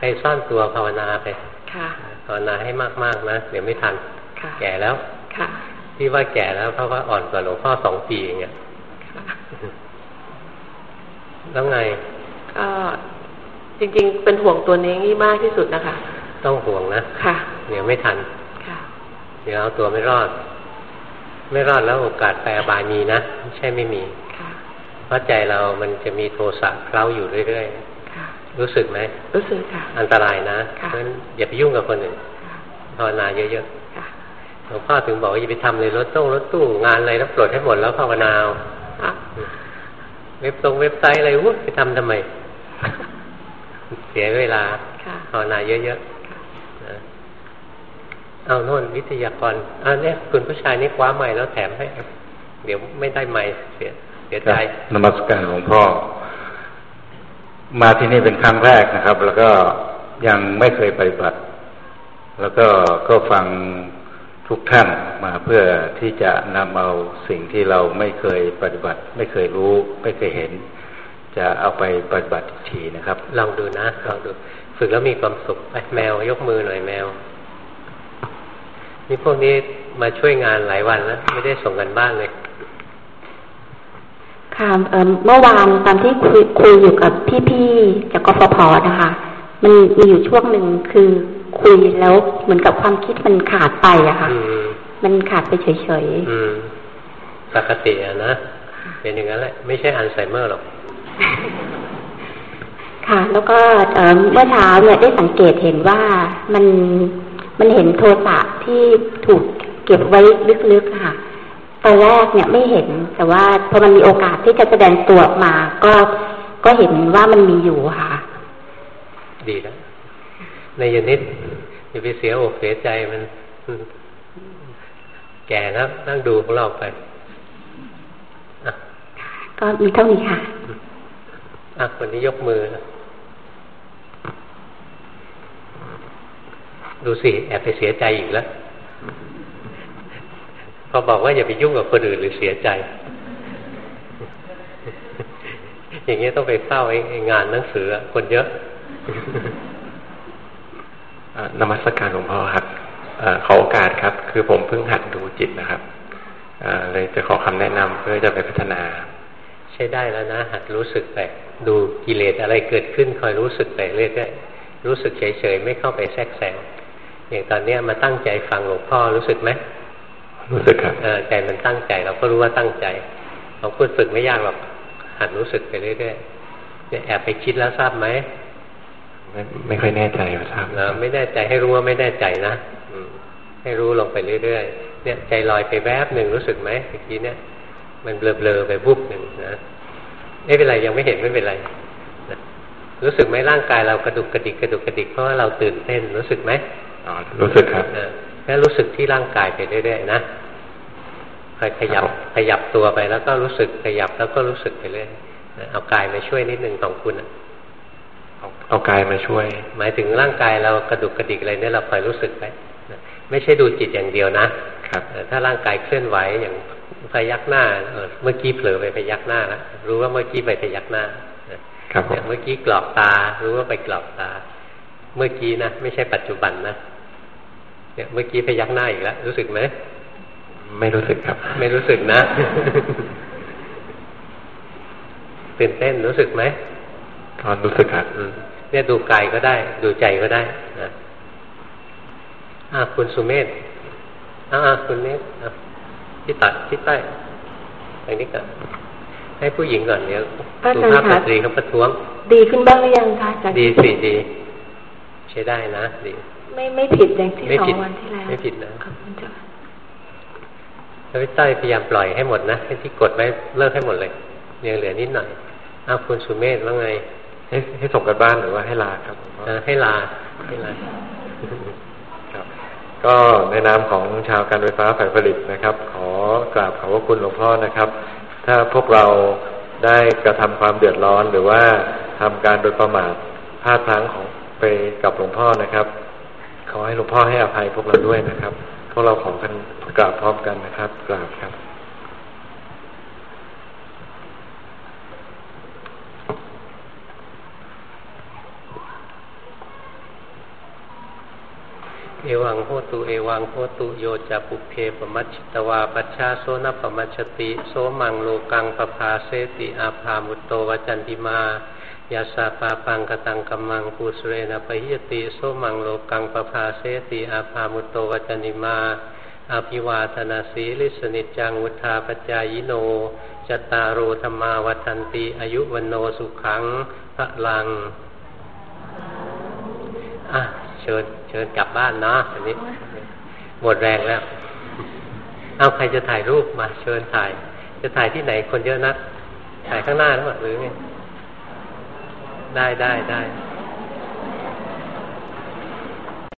ให้ซ่อนตัวภาวนาไปค่ะภาวนาให้มากๆนะเดี๋ยวไม่ทันแก่แล้วค่ะที่ว่าแก่แล้วเพราะว่าอ่อนกว่าหลวงพ่อสองปีอย่างเงี้ยแล้วไงก็ จริง ๆ เป็นห่วงตัวนี้มากที่สุดนะคะ ต้องห่วงนะ ค่ะ เดี๋ยวไม่ทัน ค่ะ เดี๋ยวเอาตัวไม่รอด ไม่รอดแล้วโอกาสไปอบายมีนะไม่ใช่ไม่มี ค่ะ เพราะใจเรามันจะมีโทสะเคล้าอยู่เรื่อยๆรู้สึกไหม รู้สึกค่ะ อันตรายนะเพราะฉะนั้นอย่าไปยุ่งกับคนอื่นภาวนาเยอะๆหลวงพ่อถึงบอกว่าอย่าไปทำเลยรถตู้รถตู้งานอะไรแล้วปลดให้หมดแล้วภาวนาเว็บตรงเว็บไซต์อะไรวุ้ไปทำทำไม เสียเวลาภาวนาเยอะๆเอาโน่นวิทยากรอันนี้คุณผู้ชายนี่คว้าใหม่แล้วแถมให้ เดี๋ยวไม่ได้ใหม่เสียเสียใจนมัสการหลวงพ่อ มาที่นี่เป็นครั้งแรกนะครับ แล้วก็ยังไม่เคยปฏิบัติ แล้วก็ก็ฟังทุกท่านมาเพื่อที่จะนำเอาสิ่งที่เราไม่เคยปฏิบัติ ไม่เคยรู้ ไม่เคยเห็น จะเอาไปปฏิบัติอีกทีนะครับลองดูนะลองดู ฝึกแล้วมีความสุขไปแมวยกมือหน่อยแมว นี่พวกนี้มาช่วยงานหลายวันแล้ว ไม่ได้ส่งกันบ้านเลยค่ะเมื่อวานตอนที่คุยคุยอยู่กับพี่ๆจากกฟผนะคะ มันมีอยู่ช่วงหนึ่งคือคุยแล้วเหมือนกับความคิดมันขาดไปอะค่ะมันขาดไปเฉยๆปกติอะนะเป็นอย่างนั้นแหละ ไม่ใช่อัลไซเมอร์หรอก ค่ะ แล้วก็เมื่อเช้าเนี่ยได้สังเกตเห็นว่ามันมันเห็นโทสะที่ถูกเก็บไว้ลึกๆค่ะตอนแรกเนี่ยไม่เห็น แต่ว่าพอมันมีโอกาสที่จะแสดงตัวออกมา ก็ก็เห็นว่ามันมีอยู่ค่ะ ดีแล้วในยนิดอย่าไปเสียอกเสียใจมัน แก่นะนั่งดูของเราไปก็มีเท่านี้ค่ะ อะคนนี้ยกมือ ดูสิ แอบไปเสียใจอีกแล้ว พอบอกว่าอย่าไปยุ่งกับคนอื่นหรือเสียใจ อย่างเงี้ยต้องไปเฝ้าไอ้งานหนังสือ คนเยอะนมัสการหลวงพ่อครับขอโอกาสครับ คือผมเพิ่งหัดดูจิตนะครับเลยจะขอคำแนะนำเพื่อจะไปพัฒนา ใช้ได้แล้วนะหัดรู้สึกไปดูกิเลสอะไรเกิดขึ้นคอยรู้สึกไปเรื่อยๆรู้สึกเฉยๆไม่เข้าไปแทรกแซงอย่างตอนเนี้ยมาตั้งใจฟังหลวงพ่อรู้สึกไหมรู้สึกครับใจมันตั้งใจเราก็รู้ว่าตั้งใจเราพูดฝึกไม่ยากหรอกหัดรู้สึกไปเรื่อยๆเนี่ยแอบไปคิดแล้วทราบไหมไม่ไม่ค่อยแน่ใจครับไม่แน่ใจให้รู้ว่าไม่แน่ใจนะให้รู้ลงไปเรื่อยๆเนี่ยใจลอยไปแวบหนึ่งรู้สึกไหมเมื่อกี้เนี่ย มันเบลอๆไปวุบหนึ่งนะไม่เป็นไรยังไม่เห็นไม่เป็นไรนะรู้สึกไหมร่างกายเรากระดุกกระดิกกระดุกกระดิกเพราะว่าเราตื่นเต้นรู้สึกไหมรู้สึกครับแค่รู้สึกที่ร่างกายไปเรื่อยๆนะคอยขยับขยับตัวไปแล้วก็รู้สึกขยับแล้วก็รู้สึกไปเรื่อยเอากายมาช่วยนิดนึงของคุณเอาเอากายมาช่วย หมายถึงร่างกายเรากระดุกกระดิกอะไรเนี่ยเราคอยรู้สึกไปไม่ใช่ดูจิตอย่างเดียวนะครับถ้าร่างกายเคลื่อนไหวอย่าง พยักหน้าเมื่อกี้เผลอไปพยักหน้าแล้วรู้ว่าเมื่อกี้ไปพยักหน้าครับเมื่อกี้กรอบตา รู้ว่าไปกรอบตา เมื่อกี้นะไม่ใช่ปัจจุบันนะเนี่ยเมื่อกี้พยักหน้าอีกแล้วรู้สึกไหมไม่รู้สึกครับ ไม่รู้สึกนะตื่นเต้นรู้สึกไหมตอนรู้สึกครับเนี่ยดูกายก็ได้ ดูใจก็ได้นะอ่าคุณสุเมธอ่าคุณเมธ ที่ตัดที่ใต้ไปนี้ก่อนให้ผู้หญิงก่อนเดี๋ยวสุภาพสตรีเขาประท้วง ดีขึ้นบ้างหรือยังคะจากดีสิดี ใช้ได้นะดี ไม่ไม่ผิดอย่างที่สองวันที่แล้ว ไม่ผิดนะขอบคุณจ้ะแล้วพี่ต้อยพยายามปล่อยให้หมดนะให้ที่กดไว้เลิกให้หมดเลยยังเหลือนิดหน่อยอ้าวคุณสุเมธว่าไง ให้ให้ส่งกันบ้านหรือว่าให้ลาครับให้ลาให้ลาครับ ก็ในนามของชาวการไฟฟ้าฝ่ายผลิตนะครับ ขอกราบขอบพระคุณหลวงพ่อนะครับ ถ้าพวกเราได้กระทำความเดือดร้อนหรือว่าทำการโดยประมาทพลาดพลั้งของไปกับหลวงพ่อนะครับ ขอให้หลวงพ่อให้อภัยพวกเราด้วยนะครับ พวกเราขอกันกราบพร้อมกันนะครับกราบครับ เอวังโหตุเอวังโหตุโยจะปุเพปมัชตวาปัชชาโซนปมัชติ โสมังโลกังปภาเสติอาภามุตโตวจันติมายาสาปาปังกตังกัมมังปุสเรนะปหิยติโสมังโลกังปภาเสติอาภามุตโตวจันติมาอภิวาธนาสีลิสนิจังวุธาปจายโนจตารโรธรรมาวัันติอายุวันโนสุขังพระลังอะ เชิญเชิญกลับบ้านเนาะอันนี้หมดแรงแล้ว เอาใครจะถ่ายรูปมา เชิญถ่าย จะถ่ายที่ไหนคนเยอะนัก ถ่ายข้างหน้าหรือเปล่าหรือไงได้ได้ได้